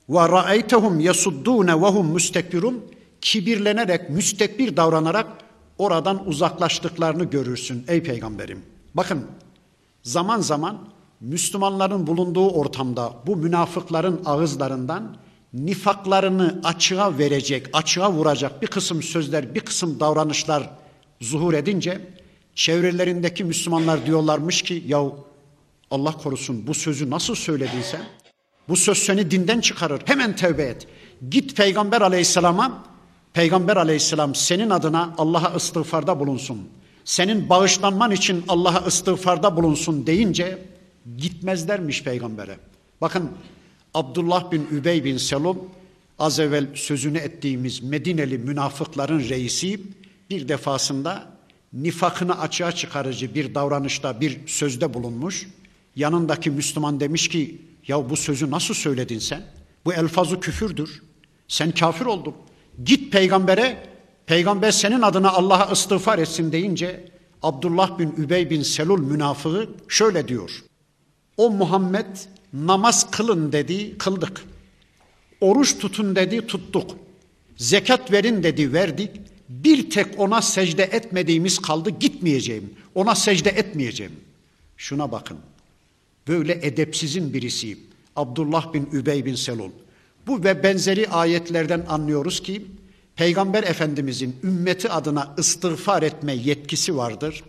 ve ra'eytehum yasuddune ve hum müstekbirun kibirlenerek müstekbir davranarak oradan uzaklaştıklarını görürsün ey peygamberim. Bakın zaman zaman Müslümanların bulunduğu ortamda bu münafıkların ağızlarından nifaklarını açığa verecek, açığa vuracak bir kısım sözler, bir kısım davranışlar zuhur edince çevrelerindeki Müslümanlar diyorlarmış ki yahu Allah korusun bu sözü nasıl söyledin sen? Bu söz seni dinden çıkarır. Hemen tevbe et. Git Peygamber aleyhisselama. Peygamber aleyhisselam senin adına Allah'a istiğfarda bulunsun. Senin bağışlanman için Allah'a istiğfarda bulunsun deyince gitmezlermiş peygambere. Bakın Abdullah bin Übey bin Selum az evvel sözünü ettiğimiz Medineli münafıkların reisi bir defasında nifakını açığa çıkarıcı bir davranışta bir sözde bulunmuş. Yanındaki Müslüman demiş ki ya bu sözü nasıl söyledin sen? Bu elfazı küfürdür. Sen kafir oldun. Git peygambere, peygamber senin adına Allah'a istiğfar etsin deyince Abdullah bin Übey bin Selul münafığı şöyle diyor. O Muhammed namaz kılın dedi, kıldık. Oruç tutun dedi, tuttuk. Zekat verin dedi, verdik. Bir tek ona secde etmediğimiz kaldı, gitmeyeceğim. Ona secde etmeyeceğim. Şuna bakın. Böyle edepsizin birisi Abdullah bin Übey bin Selul. Bu ve benzeri ayetlerden anlıyoruz ki Peygamber Efendimizin ümmeti adına istiğfar etme yetkisi vardır.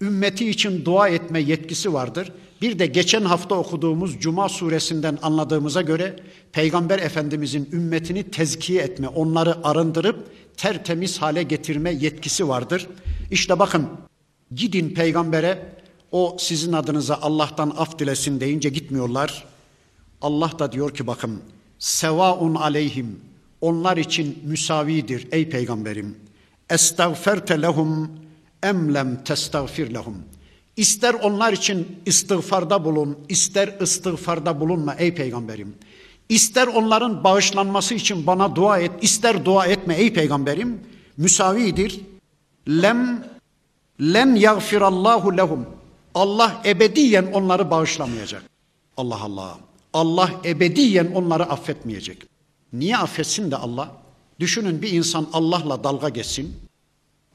Ümmeti için dua etme yetkisi vardır. Bir de geçen hafta okuduğumuz Cuma suresinden anladığımıza göre Peygamber Efendimizin ümmetini tezkiye etme, onları arındırıp tertemiz hale getirme yetkisi vardır. İşte bakın gidin peygambere o sizin adınıza Allah'tan af dilesin deyince gitmiyorlar. Allah da diyor ki bakın sevaun aleyhim onlar için müsavidir ey peygamberim. Estağferte lehum em lem testağfir lehum. İster onlar için istiğfarda bulun, ister istiğfarda bulunma ey peygamberim. İster onların bağışlanması için bana dua et, ister dua etme ey peygamberim. Müsavidir. Lem len yagfirallahu lehum. Allah ebediyen onları bağışlamayacak. Allah Allah. Allah ebediyen onları affetmeyecek. Niye affetsin de Allah? Düşünün bir insan Allah'la dalga geçsin,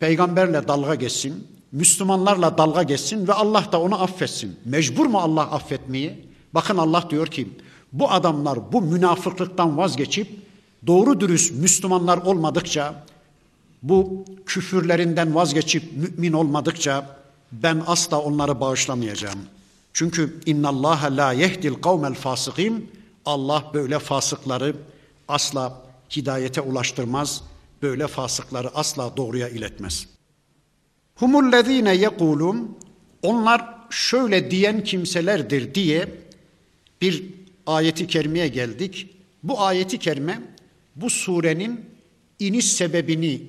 peygamberle dalga geçsin, Müslümanlarla dalga geçsin ve Allah da onu affetsin. Mecbur mu Allah affetmeyi? Bakın Allah diyor ki bu adamlar bu münafıklıktan vazgeçip doğru dürüst Müslümanlar olmadıkça bu küfürlerinden vazgeçip mümin olmadıkça ben asla onları bağışlamayacağım. Çünkü innallaha la yehdil kavmel fasıkin Allah böyle fasıkları asla hidayete ulaştırmaz. Böyle fasıkları asla doğruya iletmez. Humullezine yekulun onlar şöyle diyen kimselerdir diye bir ayeti kerimeye geldik. Bu ayeti kerime bu surenin iniş sebebini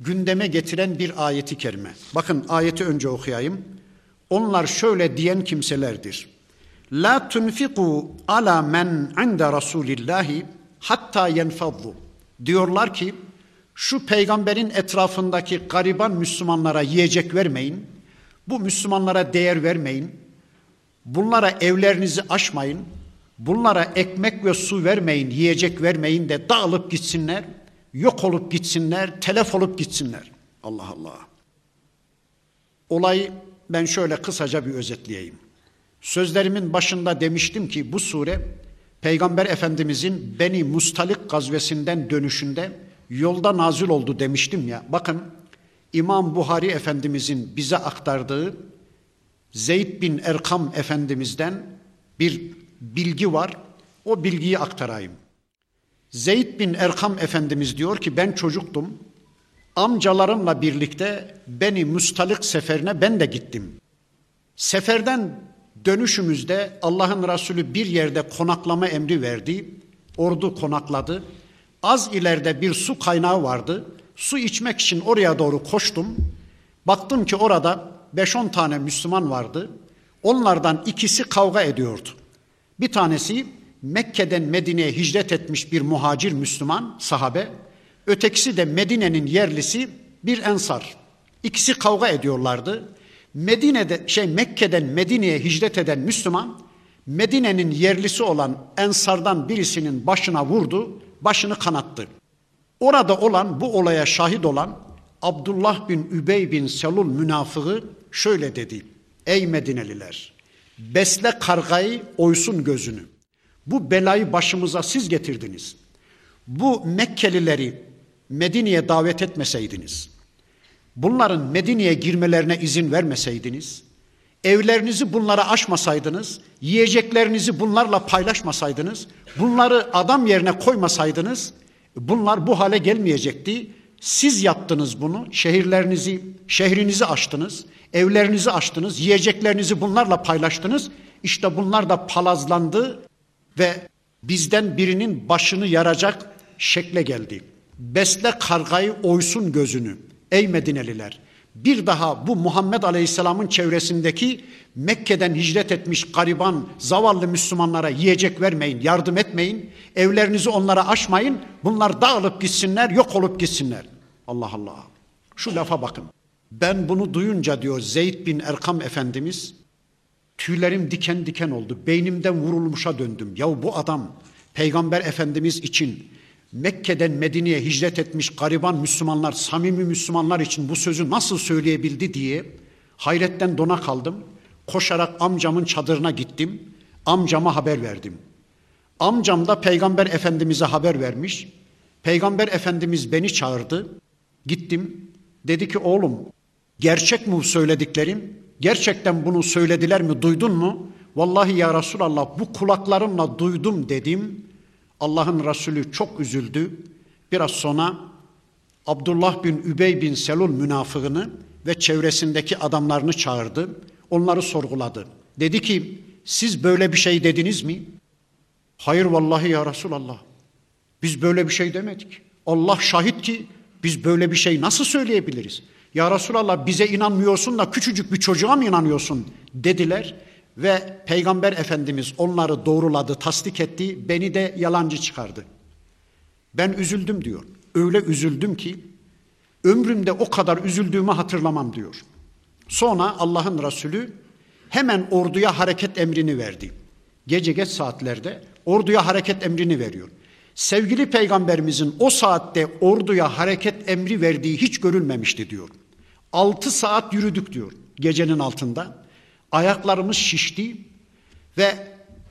gündeme getiren bir ayeti kerime. Bakın ayeti önce okuyayım. Onlar şöyle diyen kimselerdir. La tunfiku ala men inde Rasulillahi hatta yenfaddu. Diyorlar ki şu peygamberin etrafındaki gariban Müslümanlara yiyecek vermeyin. Bu Müslümanlara değer vermeyin. Bunlara evlerinizi açmayın. Bunlara ekmek ve su vermeyin, yiyecek vermeyin de dağılıp gitsinler, yok olup gitsinler, telef olup gitsinler. Allah Allah. Olayı ben şöyle kısaca bir özetleyeyim. Sözlerimin başında demiştim ki bu sure Peygamber Efendimizin Beni Mustalik gazvesinden dönüşünde yolda nazil oldu demiştim ya. Bakın İmam Buhari Efendimizin bize aktardığı Zeyd bin Erkam Efendimiz'den bir bilgi var. O bilgiyi aktarayım. Zeyd bin Erkam Efendimiz diyor ki ben çocuktum. Amcalarımla birlikte Beni Mustalik seferine ben de gittim. Seferden dönüşümüzde Allah'ın Resulü bir yerde konaklama emri verdi. Ordu konakladı. Az ileride bir su kaynağı vardı. Su içmek için oraya doğru koştum. Baktım ki orada 5-10 tane Müslüman vardı. Onlardan ikisi kavga ediyordu. Bir tanesi Mekke'den Medine'ye hicret etmiş bir muhacir Müslüman sahabe. Ötekisi de Medine'nin yerlisi bir ensar. İkisi kavga ediyorlardı. Medine'de şey Mekke'den Medine'ye hicret eden Müslüman Medine'nin yerlisi olan ensardan birisinin başına vurdu, başını kanattı. Orada olan bu olaya şahit olan Abdullah bin Übey bin Selul münafığı şöyle dedi. Ey Medineliler besle kargayı oysun gözünü. Bu belayı başımıza siz getirdiniz. bu Mekkelileri Medine'ye davet etmeseydiniz, bunların Medine'ye girmelerine izin vermeseydiniz, evlerinizi bunlara açmasaydınız, yiyeceklerinizi bunlarla paylaşmasaydınız, bunları adam yerine koymasaydınız, bunlar bu hale gelmeyecekti. Siz yaptınız bunu, şehirlerinizi, şehrinizi açtınız, evlerinizi açtınız, yiyeceklerinizi bunlarla paylaştınız. İşte bunlar da palazlandı ve bizden birinin başını yaracak şekle geldi. Besle kargayı oysun gözünü ey Medineliler. Bir daha bu Muhammed Aleyhisselam'ın çevresindeki Mekke'den hicret etmiş gariban, zavallı Müslümanlara yiyecek vermeyin, yardım etmeyin. Evlerinizi onlara açmayın. Bunlar dağılıp gitsinler, yok olup gitsinler. Allah Allah. Şu lafa bakın. Ben bunu duyunca diyor Zeyd bin Erkam Efendimiz, tüylerim diken diken oldu. Beynimden vurulmuşa döndüm. Ya bu adam Peygamber Efendimiz için Mekke'den Medine'ye hicret etmiş gariban Müslümanlar, samimi Müslümanlar için bu sözü nasıl söyleyebildi diye hayretten dona kaldım. Koşarak amcamın çadırına gittim. Amcama haber verdim. Amcam da Peygamber Efendimiz'e haber vermiş. Peygamber Efendimiz beni çağırdı. Gittim. Dedi ki oğlum gerçek mi söylediklerim? Gerçekten bunu söylediler mi duydun mu? Vallahi ya Resulallah bu kulaklarımla duydum dedim. Allah'ın Resulü çok üzüldü. Biraz sonra Abdullah bin Übey bin Selul münafığını ve çevresindeki adamlarını çağırdı. Onları sorguladı. Dedi ki siz böyle bir şey dediniz mi? Hayır vallahi ya Resulallah. Biz böyle bir şey demedik. Allah şahit ki biz böyle bir şey nasıl söyleyebiliriz? Ya Resulallah bize inanmıyorsun da küçücük bir çocuğa mı inanıyorsun dediler. Ve Peygamber Efendimiz onları doğruladı, tasdik etti, beni de yalancı çıkardı. Ben üzüldüm diyor. Öyle üzüldüm ki ömrümde o kadar üzüldüğümü hatırlamam diyor. Sonra Allah'ın Resulü hemen orduya hareket emrini verdi. Gece geç saatlerde orduya hareket emrini veriyor. Sevgili peygamberimizin o saatte orduya hareket emri verdiği hiç görülmemişti diyor. Altı saat yürüdük diyor gecenin altında. Ayaklarımız şişti ve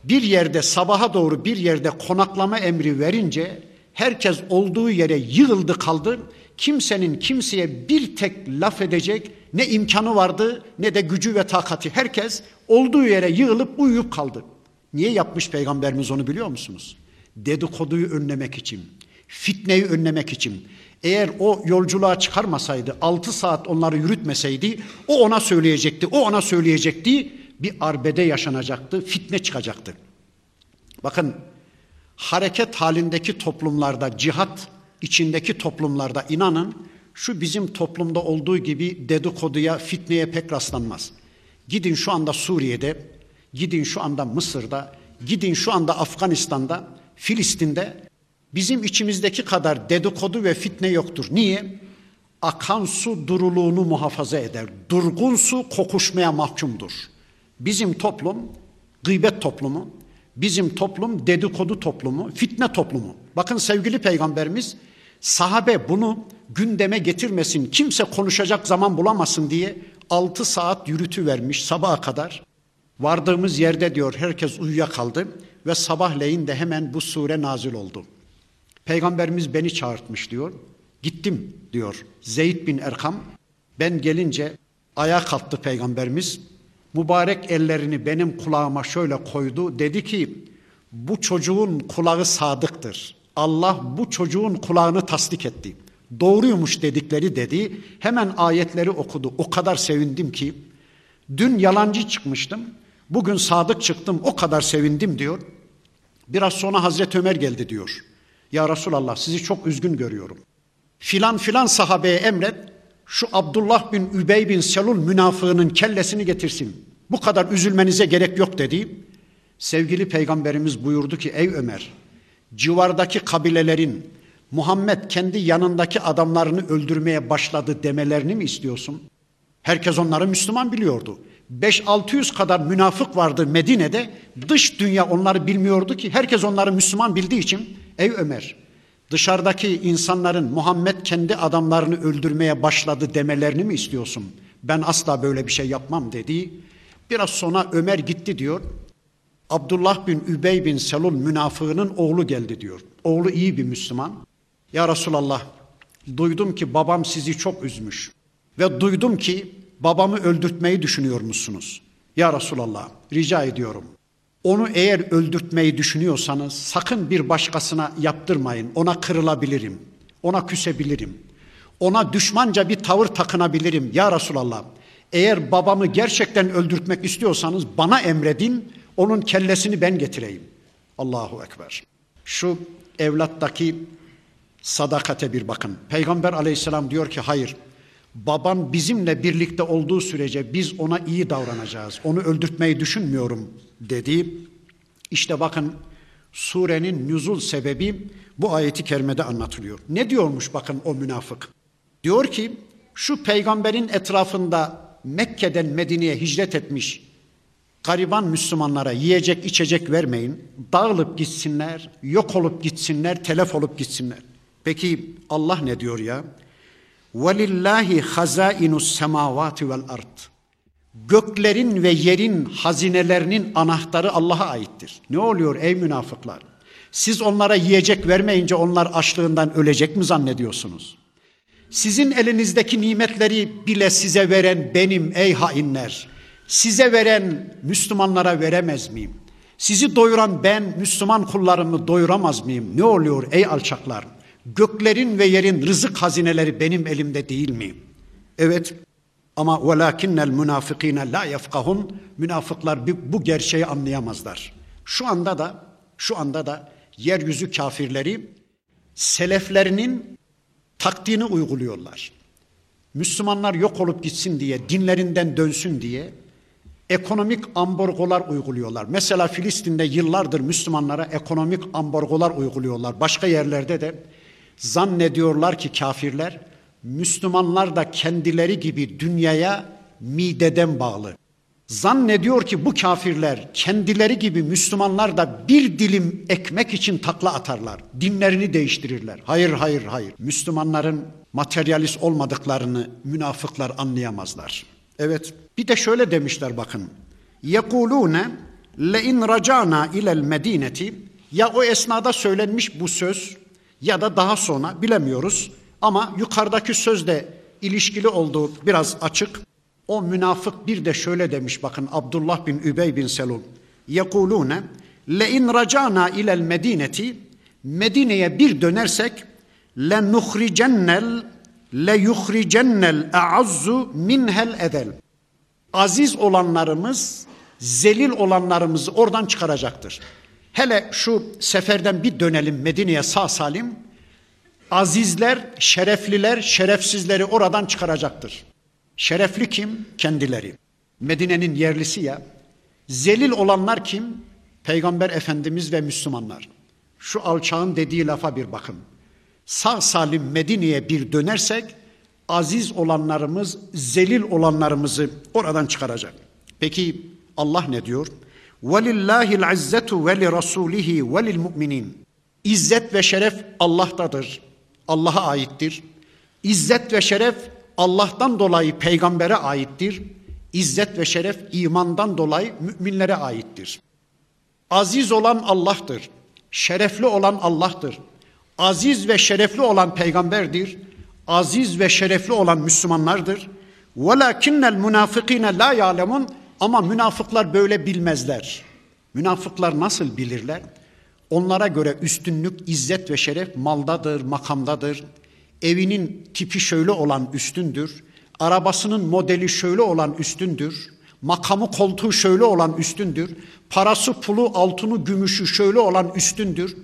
bir yerde sabaha doğru bir yerde konaklama emri verince herkes olduğu yere yığıldı kaldı. Kimsenin kimseye bir tek laf edecek ne imkanı vardı ne de gücü ve takati. Herkes olduğu yere yığılıp uyuyup kaldı. Niye yapmış peygamberimiz onu biliyor musunuz? Dedikoduyu önlemek için, fitneyi önlemek için. Eğer o yolculuğa çıkarmasaydı, altı saat onları yürütmeseydi, o ona söyleyecekti, o ona söyleyecekti, bir arbede yaşanacaktı, fitne çıkacaktı. Bakın, hareket halindeki toplumlarda, cihat içindeki toplumlarda inanın, şu bizim toplumda olduğu gibi dedikoduya, fitneye pek rastlanmaz. Gidin şu anda Suriye'de, gidin şu anda Mısır'da, gidin şu anda Afganistan'da, Filistin'de Bizim içimizdeki kadar dedikodu ve fitne yoktur. Niye? Akan su duruluğunu muhafaza eder. Durgun su kokuşmaya mahkumdur. Bizim toplum gıybet toplumu, bizim toplum dedikodu toplumu, fitne toplumu. Bakın sevgili peygamberimiz sahabe bunu gündeme getirmesin, kimse konuşacak zaman bulamasın diye altı saat yürütü vermiş sabaha kadar. Vardığımız yerde diyor herkes uyuyakaldı ve sabahleyin de hemen bu sure nazil oldu. Peygamberimiz beni çağırtmış diyor. Gittim diyor Zeyd bin Erkam. Ben gelince ayağa kalktı peygamberimiz. Mübarek ellerini benim kulağıma şöyle koydu. Dedi ki bu çocuğun kulağı sadıktır. Allah bu çocuğun kulağını tasdik etti. Doğruymuş dedikleri dedi. Hemen ayetleri okudu. O kadar sevindim ki dün yalancı çıkmıştım. Bugün sadık çıktım. O kadar sevindim diyor. Biraz sonra Hazreti Ömer geldi diyor. Ya Resulallah sizi çok üzgün görüyorum. Filan filan sahabeye emret şu Abdullah bin Übey bin Selul münafığının kellesini getirsin. Bu kadar üzülmenize gerek yok dedi. Sevgili peygamberimiz buyurdu ki ey Ömer civardaki kabilelerin Muhammed kendi yanındaki adamlarını öldürmeye başladı demelerini mi istiyorsun? Herkes onları Müslüman biliyordu. 5-600 kadar münafık vardı Medine'de. Dış dünya onları bilmiyordu ki. Herkes onları Müslüman bildiği için ey Ömer dışarıdaki insanların Muhammed kendi adamlarını öldürmeye başladı demelerini mi istiyorsun? Ben asla böyle bir şey yapmam dedi. Biraz sonra Ömer gitti diyor. Abdullah bin Übey bin Selul münafığının oğlu geldi diyor. Oğlu iyi bir Müslüman. Ya Resulallah duydum ki babam sizi çok üzmüş. Ve duydum ki babamı öldürtmeyi düşünüyor musunuz? Ya Resulallah rica ediyorum. Onu eğer öldürtmeyi düşünüyorsanız sakın bir başkasına yaptırmayın. Ona kırılabilirim. Ona küsebilirim. Ona düşmanca bir tavır takınabilirim. Ya Resulallah eğer babamı gerçekten öldürtmek istiyorsanız bana emredin. Onun kellesini ben getireyim. Allahu Ekber. Şu evlattaki sadakate bir bakın. Peygamber aleyhisselam diyor ki hayır. Baban bizimle birlikte olduğu sürece biz ona iyi davranacağız. Onu öldürtmeyi düşünmüyorum dedi. İşte bakın surenin nüzul sebebi bu ayeti kerimede anlatılıyor. Ne diyormuş bakın o münafık? Diyor ki şu peygamberin etrafında Mekke'den Medine'ye hicret etmiş gariban Müslümanlara yiyecek içecek vermeyin. Dağılıp gitsinler, yok olup gitsinler, telef olup gitsinler. Peki Allah ne diyor ya? Velillahi hazainus semavati vel ard. Göklerin ve yerin hazinelerinin anahtarı Allah'a aittir. Ne oluyor ey münafıklar? Siz onlara yiyecek vermeyince onlar açlığından ölecek mi zannediyorsunuz? Sizin elinizdeki nimetleri bile size veren benim ey hainler. Size veren Müslümanlara veremez miyim? Sizi doyuran ben Müslüman kullarımı doyuramaz mıyım? Ne oluyor ey alçaklar? Göklerin ve yerin rızık hazineleri benim elimde değil mi? Evet ama velakinnel münafikine la yefkahun münafıklar bu gerçeği anlayamazlar. Şu anda da şu anda da yeryüzü kafirleri seleflerinin taktiğini uyguluyorlar. Müslümanlar yok olup gitsin diye, dinlerinden dönsün diye ekonomik ambargolar uyguluyorlar. Mesela Filistin'de yıllardır Müslümanlara ekonomik ambargolar uyguluyorlar. Başka yerlerde de zannediyorlar ki kafirler Müslümanlar da kendileri gibi dünyaya mideden bağlı. Zannediyor ki bu kafirler kendileri gibi Müslümanlar da bir dilim ekmek için takla atarlar. Dinlerini değiştirirler. Hayır hayır hayır. Müslümanların materyalist olmadıklarını münafıklar anlayamazlar. Evet bir de şöyle demişler bakın. Yekulune le in racana ilel medineti ya o esnada söylenmiş bu söz ya da daha sonra bilemiyoruz. Ama yukarıdaki sözle ilişkili olduğu biraz açık. O münafık bir de şöyle demiş bakın Abdullah bin Übey bin Selul. Yekulune le in racana ilel medineti Medine'ye bir dönersek le nuhricennel le yuhricennel a'azzu minhel edel. Aziz olanlarımız, zelil olanlarımızı oradan çıkaracaktır. Hele şu seferden bir dönelim Medine'ye sağ salim. Azizler, şerefliler, şerefsizleri oradan çıkaracaktır. Şerefli kim? Kendileri. Medine'nin yerlisi ya. Zelil olanlar kim? Peygamber Efendimiz ve Müslümanlar. Şu alçağın dediği lafa bir bakın sağ salim Medine'ye bir dönersek aziz olanlarımız, zelil olanlarımızı oradan çıkaracak. Peki Allah ne diyor? وَلِلَّهِ الْعِزَّةُ وَلِرَسُولِهِ وَلِلْمُؤْمِنِينَ İzzet ve şeref Allah'tadır. Allah'a aittir. İzzet ve şeref Allah'tan dolayı peygambere aittir. İzzet ve şeref imandan dolayı müminlere aittir. Aziz olan Allah'tır. Şerefli olan Allah'tır aziz ve şerefli olan peygamberdir. Aziz ve şerefli olan Müslümanlardır. وَلَكِنَّ الْمُنَافِقِينَ la يَعْلَمُونَ ama münafıklar böyle bilmezler. Münafıklar nasıl bilirler? Onlara göre üstünlük, izzet ve şeref maldadır, makamdadır. Evinin tipi şöyle olan üstündür. Arabasının modeli şöyle olan üstündür. Makamı koltuğu şöyle olan üstündür. Parası, pulu, altını, gümüşü şöyle olan üstündür.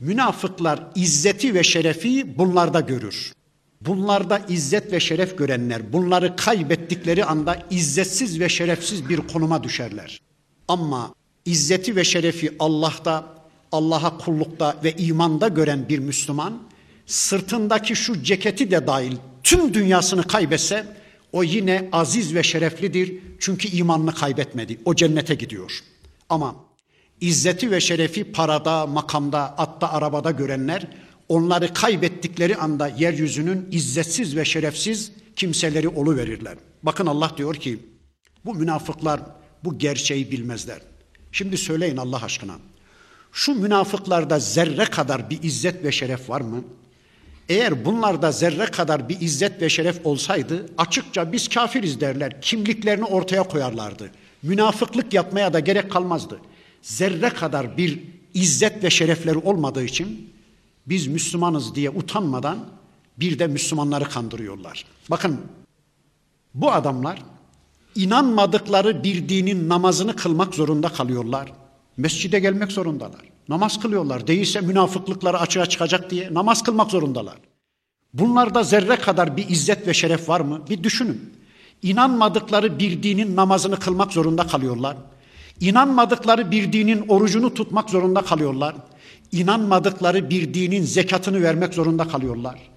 Münafıklar izzeti ve şerefi bunlarda görür. Bunlarda izzet ve şeref görenler bunları kaybettikleri anda izzetsiz ve şerefsiz bir konuma düşerler. Ama izzeti ve şerefi Allah'ta, Allah'a kullukta ve imanda gören bir Müslüman sırtındaki şu ceketi de dahil tüm dünyasını kaybetse o yine aziz ve şereflidir. Çünkü imanını kaybetmedi. O cennete gidiyor. Ama İzzeti ve şerefi parada, makamda, atta, arabada görenler onları kaybettikleri anda yeryüzünün izzetsiz ve şerefsiz kimseleri olu verirler. Bakın Allah diyor ki bu münafıklar bu gerçeği bilmezler. Şimdi söyleyin Allah aşkına. Şu münafıklarda zerre kadar bir izzet ve şeref var mı? Eğer bunlarda zerre kadar bir izzet ve şeref olsaydı açıkça biz kafiriz derler. Kimliklerini ortaya koyarlardı. Münafıklık yapmaya da gerek kalmazdı. Zerre kadar bir izzet ve şerefleri olmadığı için biz Müslümanız diye utanmadan bir de Müslümanları kandırıyorlar. Bakın bu adamlar inanmadıkları bir dinin namazını kılmak zorunda kalıyorlar. Mescide gelmek zorundalar. Namaz kılıyorlar. Değilse münafıklıkları açığa çıkacak diye namaz kılmak zorundalar. Bunlarda zerre kadar bir izzet ve şeref var mı? Bir düşünün. İnanmadıkları bir dinin namazını kılmak zorunda kalıyorlar. İnanmadıkları bir dinin orucunu tutmak zorunda kalıyorlar. İnanmadıkları bir dinin zekatını vermek zorunda kalıyorlar.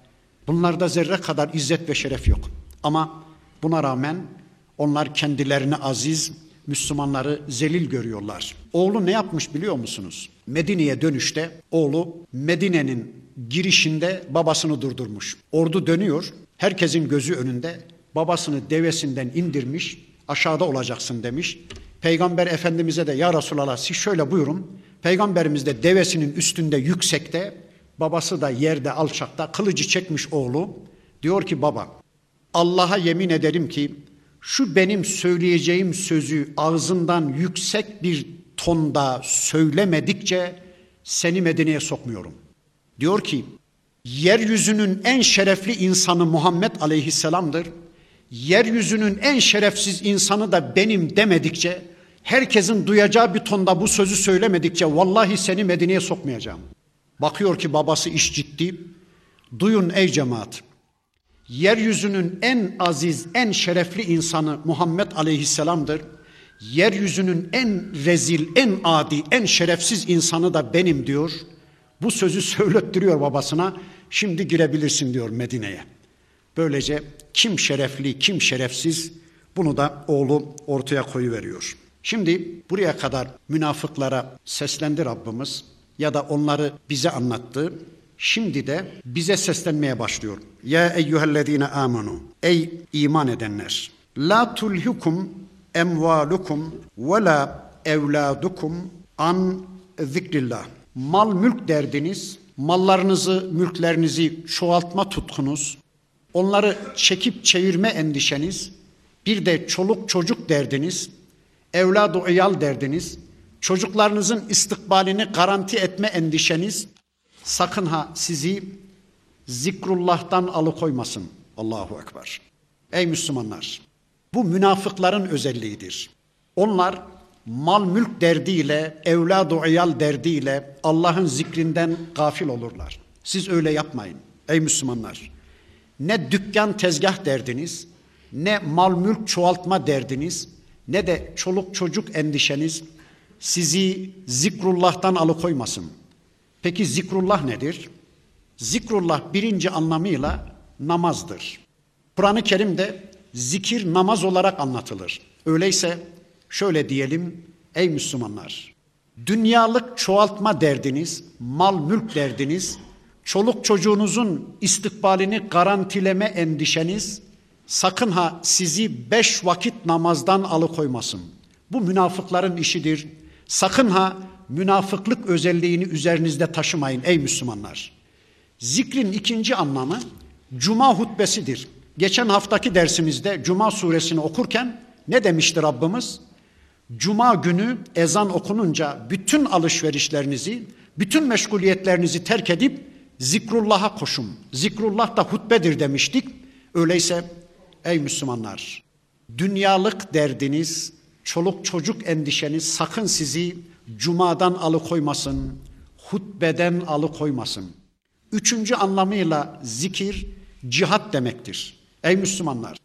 Bunlarda zerre kadar izzet ve şeref yok. Ama buna rağmen onlar kendilerini aziz, Müslümanları zelil görüyorlar. Oğlu ne yapmış biliyor musunuz? Medine'ye dönüşte oğlu Medine'nin girişinde babasını durdurmuş. Ordu dönüyor, herkesin gözü önünde babasını devesinden indirmiş, aşağıda olacaksın demiş. Peygamber Efendimiz'e de ya Resulallah siz şöyle buyurun. Peygamberimiz de devesinin üstünde yüksekte, babası da yerde alçakta, kılıcı çekmiş oğlu. Diyor ki baba, Allah'a yemin ederim ki şu benim söyleyeceğim sözü ağzından yüksek bir tonda söylemedikçe seni Medine'ye sokmuyorum. Diyor ki yeryüzünün en şerefli insanı Muhammed aleyhisselamdır. Yeryüzünün en şerefsiz insanı da benim demedikçe herkesin duyacağı bir tonda bu sözü söylemedikçe vallahi seni Medine'ye sokmayacağım. Bakıyor ki babası iş ciddi. Duyun ey cemaat yeryüzünün en aziz, en şerefli insanı Muhammed Aleyhisselam'dır. Yeryüzünün en rezil, en adi, en şerefsiz insanı da benim diyor. Bu sözü <laughs> söylettiriyor babasına. Şimdi girebilirsin diyor Medine'ye. Böylece kim şerefli, kim şerefsiz bunu da oğlu ortaya koyuveriyor. Şimdi buraya kadar münafıklara seslendi Rabbimiz ya da onları bize anlattı. Şimdi de bize seslenmeye başlıyor. Ya eyyühellezine amenu. Ey iman edenler. La tulhukum emvalukum ve la evladukum an zikrillah. Mal mülk derdiniz, mallarınızı, mülklerinizi çoğaltma tutkunuz, onları çekip çevirme endişeniz, bir de çoluk çocuk derdiniz, evladı iyal derdiniz, çocuklarınızın istikbalini garanti etme endişeniz, Sakın ha sizi zikrullah'tan alıkoymasın. Allahu Ekber. Ey Müslümanlar! Bu münafıkların özelliğidir. Onlar mal mülk derdiyle, evlad iyal derdiyle Allah'ın zikrinden gafil olurlar. Siz öyle yapmayın ey Müslümanlar. Ne dükkan tezgah derdiniz, ne mal mülk çoğaltma derdiniz, ne de çoluk çocuk endişeniz sizi zikrullah'tan alıkoymasın. Peki zikrullah nedir? Zikrullah birinci anlamıyla namazdır. Kur'an-ı Kerim'de zikir namaz olarak anlatılır. Öyleyse şöyle diyelim ey Müslümanlar. Dünyalık çoğaltma derdiniz, mal mülk derdiniz, çoluk çocuğunuzun istikbalini garantileme endişeniz sakın ha sizi beş vakit namazdan alıkoymasın. Bu münafıkların işidir. Sakın ha münafıklık özelliğini üzerinizde taşımayın ey Müslümanlar. Zikrin ikinci anlamı cuma hutbesidir. Geçen haftaki dersimizde cuma suresini okurken ne demişti Rabbimiz? Cuma günü ezan okununca bütün alışverişlerinizi, bütün meşguliyetlerinizi terk edip zikrullah'a koşun. Zikrullah da hutbedir demiştik. Öyleyse ey Müslümanlar, dünyalık derdiniz, çoluk çocuk endişeniz sakın sizi cumadan alıkoymasın, hutbeden alıkoymasın. Üçüncü anlamıyla zikir cihat demektir. Ey Müslümanlar,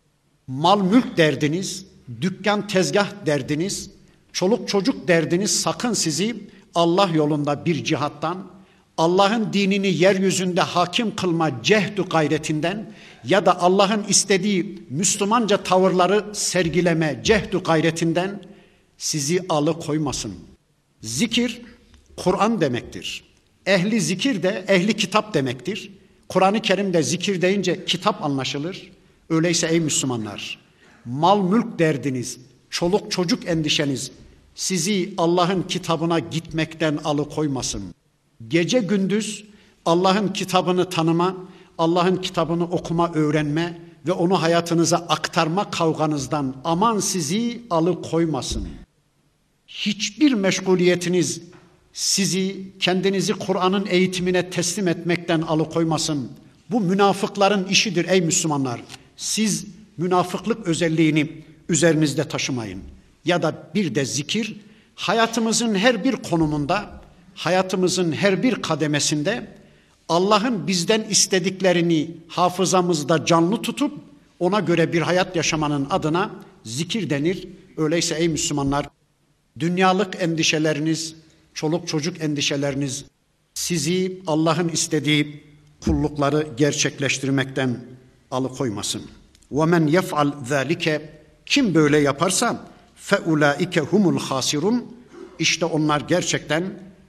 mal mülk derdiniz, dükkan tezgah derdiniz, çoluk çocuk derdiniz sakın sizi Allah yolunda bir cihattan, Allah'ın dinini yeryüzünde hakim kılma cehdu gayretinden ya da Allah'ın istediği Müslümanca tavırları sergileme cehdu gayretinden sizi alıkoymasın. Zikir Kur'an demektir. Ehli zikir de ehli kitap demektir. Kur'an-ı Kerim'de zikir deyince kitap anlaşılır. Öyleyse ey Müslümanlar, mal mülk derdiniz, çoluk çocuk endişeniz sizi Allah'ın kitabına gitmekten alıkoymasın. Gece gündüz Allah'ın kitabını tanıma, Allah'ın kitabını okuma, öğrenme ve onu hayatınıza aktarma kavganızdan aman sizi alıkoymasın. Hiçbir meşguliyetiniz sizi kendinizi Kur'an'ın eğitimine teslim etmekten alıkoymasın. Bu münafıkların işidir ey Müslümanlar. Siz münafıklık özelliğini üzerinizde taşımayın. Ya da bir de zikir hayatımızın her bir konumunda, hayatımızın her bir kademesinde Allah'ın bizden istediklerini hafızamızda canlı tutup ona göre bir hayat yaşamanın adına zikir denir. Öyleyse ey Müslümanlar dünyalık endişeleriniz, çoluk çocuk endişeleriniz sizi Allah'ın istediği kullukları gerçekleştirmekten alıkoymasın. وَمَنْ يَفْعَلْ ذَٰلِكَ Kim böyle yaparsa فَاُولَٰئِكَ humul hasirun İşte onlar gerçekten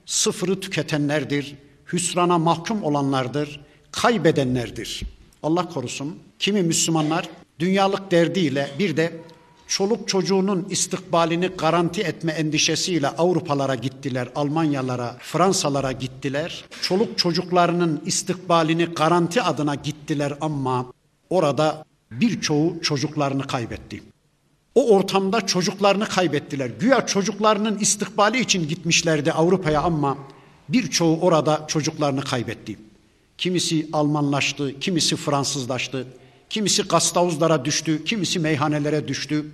sıfırı tüketenlerdir, hüsrana mahkum olanlardır, kaybedenlerdir. Allah korusun. Kimi Müslümanlar dünyalık derdiyle bir de çoluk çocuğunun istikbalini garanti etme endişesiyle Avrupalara gittiler, Almanyalara, Fransalara gittiler. Çoluk çocuklarının istikbalini garanti adına gittiler ama orada birçoğu çocuklarını kaybetti. O ortamda çocuklarını kaybettiler. Güya çocuklarının istikbali için gitmişlerdi Avrupa'ya ama birçoğu orada çocuklarını kaybetti. Kimisi Almanlaştı, kimisi Fransızlaştı, kimisi gastavuzlara düştü, kimisi meyhanelere düştü,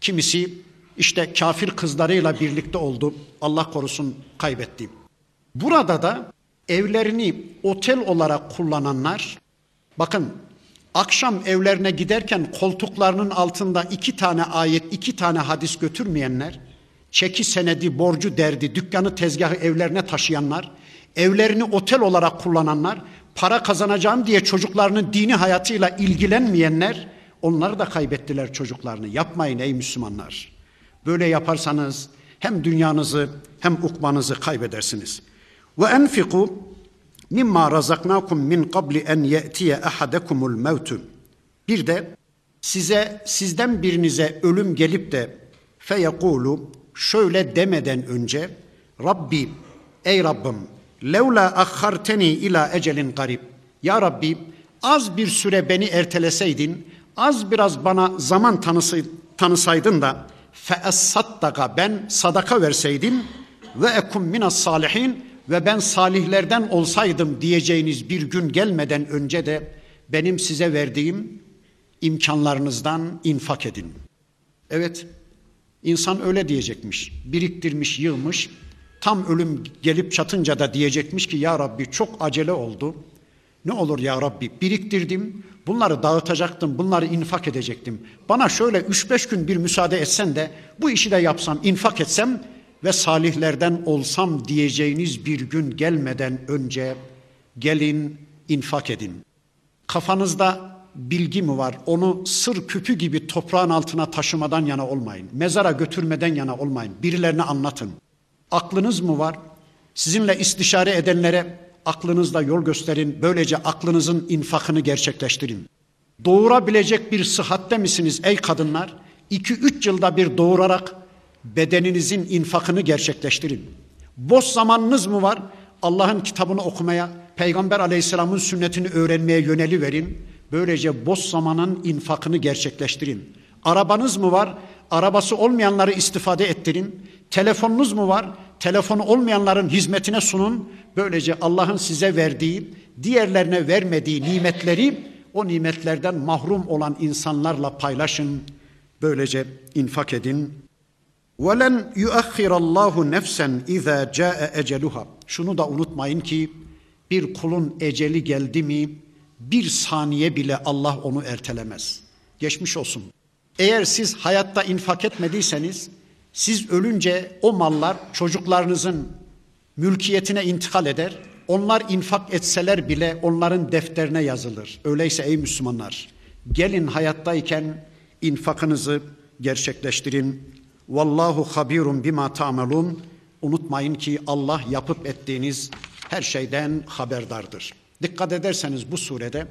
kimisi işte kafir kızlarıyla birlikte oldu. Allah korusun kaybetti. Burada da evlerini otel olarak kullananlar, bakın akşam evlerine giderken koltuklarının altında iki tane ayet, iki tane hadis götürmeyenler, çeki senedi, borcu derdi, dükkanı tezgahı evlerine taşıyanlar, evlerini otel olarak kullananlar, para kazanacağım diye çocuklarının dini hayatıyla ilgilenmeyenler, onları da kaybettiler çocuklarını. Yapmayın ey Müslümanlar. Böyle yaparsanız hem dünyanızı hem ukbanızı kaybedersiniz. Ve enfiku mimma razaknakum min qabli en ye'tiye ahadakumul mevtu. Bir de size sizden birinize ölüm gelip de feyekulu şöyle demeden önce Rabbi ey Rabbim levla akharteni ila ecelin garib. Ya Rabbi az bir süre beni erteleseydin, az biraz bana zaman tanısı, tanısaydın da fe ben sadaka verseydim ve ekum minas salihin ve ben salihlerden olsaydım diyeceğiniz bir gün gelmeden önce de benim size verdiğim imkanlarınızdan infak edin. Evet, insan öyle diyecekmiş. Biriktirmiş, yığmış. Tam ölüm gelip çatınca da diyecekmiş ki ya Rabbi çok acele oldu. Ne olur ya Rabbi biriktirdim, bunları dağıtacaktım, bunları infak edecektim. Bana şöyle üç beş gün bir müsaade etsen de bu işi de yapsam, infak etsem ve salihlerden olsam diyeceğiniz bir gün gelmeden önce gelin infak edin. Kafanızda bilgi mi var? Onu sır küpü gibi toprağın altına taşımadan yana olmayın. Mezara götürmeden yana olmayın. Birilerine anlatın. Aklınız mı var? Sizinle istişare edenlere aklınızla yol gösterin. Böylece aklınızın infakını gerçekleştirin. Doğurabilecek bir sıhhatte misiniz ey kadınlar? 2-3 yılda bir doğurarak bedeninizin infakını gerçekleştirin. Boş zamanınız mı var? Allah'ın kitabını okumaya, Peygamber aleyhisselamın sünnetini öğrenmeye yöneli verin. Böylece boş zamanın infakını gerçekleştirin. Arabanız mı var? Arabası olmayanları istifade ettirin. Telefonunuz mu var? Telefonu olmayanların hizmetine sunun. Böylece Allah'ın size verdiği, diğerlerine vermediği nimetleri o nimetlerden mahrum olan insanlarla paylaşın. Böylece infak edin. وَلَنْ يُؤَخِّرَ اللّٰهُ نَفْسًا اِذَا جَاءَ اَجَلُهَا Şunu da unutmayın ki bir kulun eceli geldi mi bir saniye bile Allah onu ertelemez. Geçmiş olsun. Eğer siz hayatta infak etmediyseniz siz ölünce o mallar çocuklarınızın mülkiyetine intikal eder. Onlar infak etseler bile onların defterine yazılır. Öyleyse ey Müslümanlar gelin hayattayken infakınızı gerçekleştirin. Vallahu habirun bima ta'malun. Unutmayın ki Allah yapıp ettiğiniz her şeyden haberdardır. Dikkat ederseniz bu surede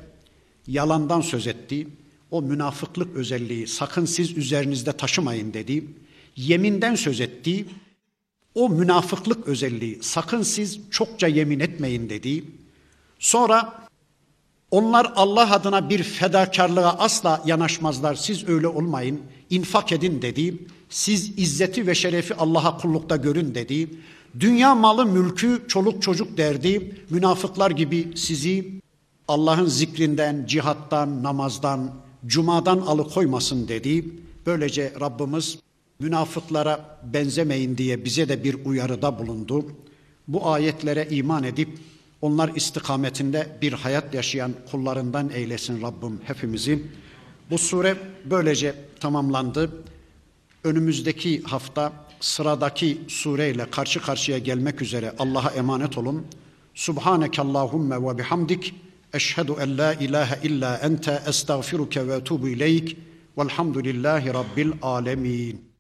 yalandan söz etti. O münafıklık özelliği sakın siz üzerinizde taşımayın dedi. yeminden söz ettiği, o münafıklık özelliği, sakın siz çokça yemin etmeyin dediği, sonra onlar Allah adına bir fedakarlığa asla yanaşmazlar, siz öyle olmayın, infak edin dediği, siz izzeti ve şerefi Allah'a kullukta görün dediği, dünya malı mülkü çoluk çocuk derdi, münafıklar gibi sizi Allah'ın zikrinden, cihattan, namazdan, cumadan alıkoymasın dediği, böylece Rabbimiz münafıklara benzemeyin diye bize de bir uyarıda bulundu. Bu ayetlere iman edip onlar istikametinde bir hayat yaşayan kullarından eylesin Rabbim hepimizi. Bu sure böylece tamamlandı. Önümüzdeki hafta sıradaki sureyle karşı karşıya gelmek üzere Allah'a emanet olun. Subhaneke Allahümme ve bihamdik. Eşhedü en la ilahe illa ente estağfiruke ve etubu ileyk. Velhamdülillahi Rabbil alemin.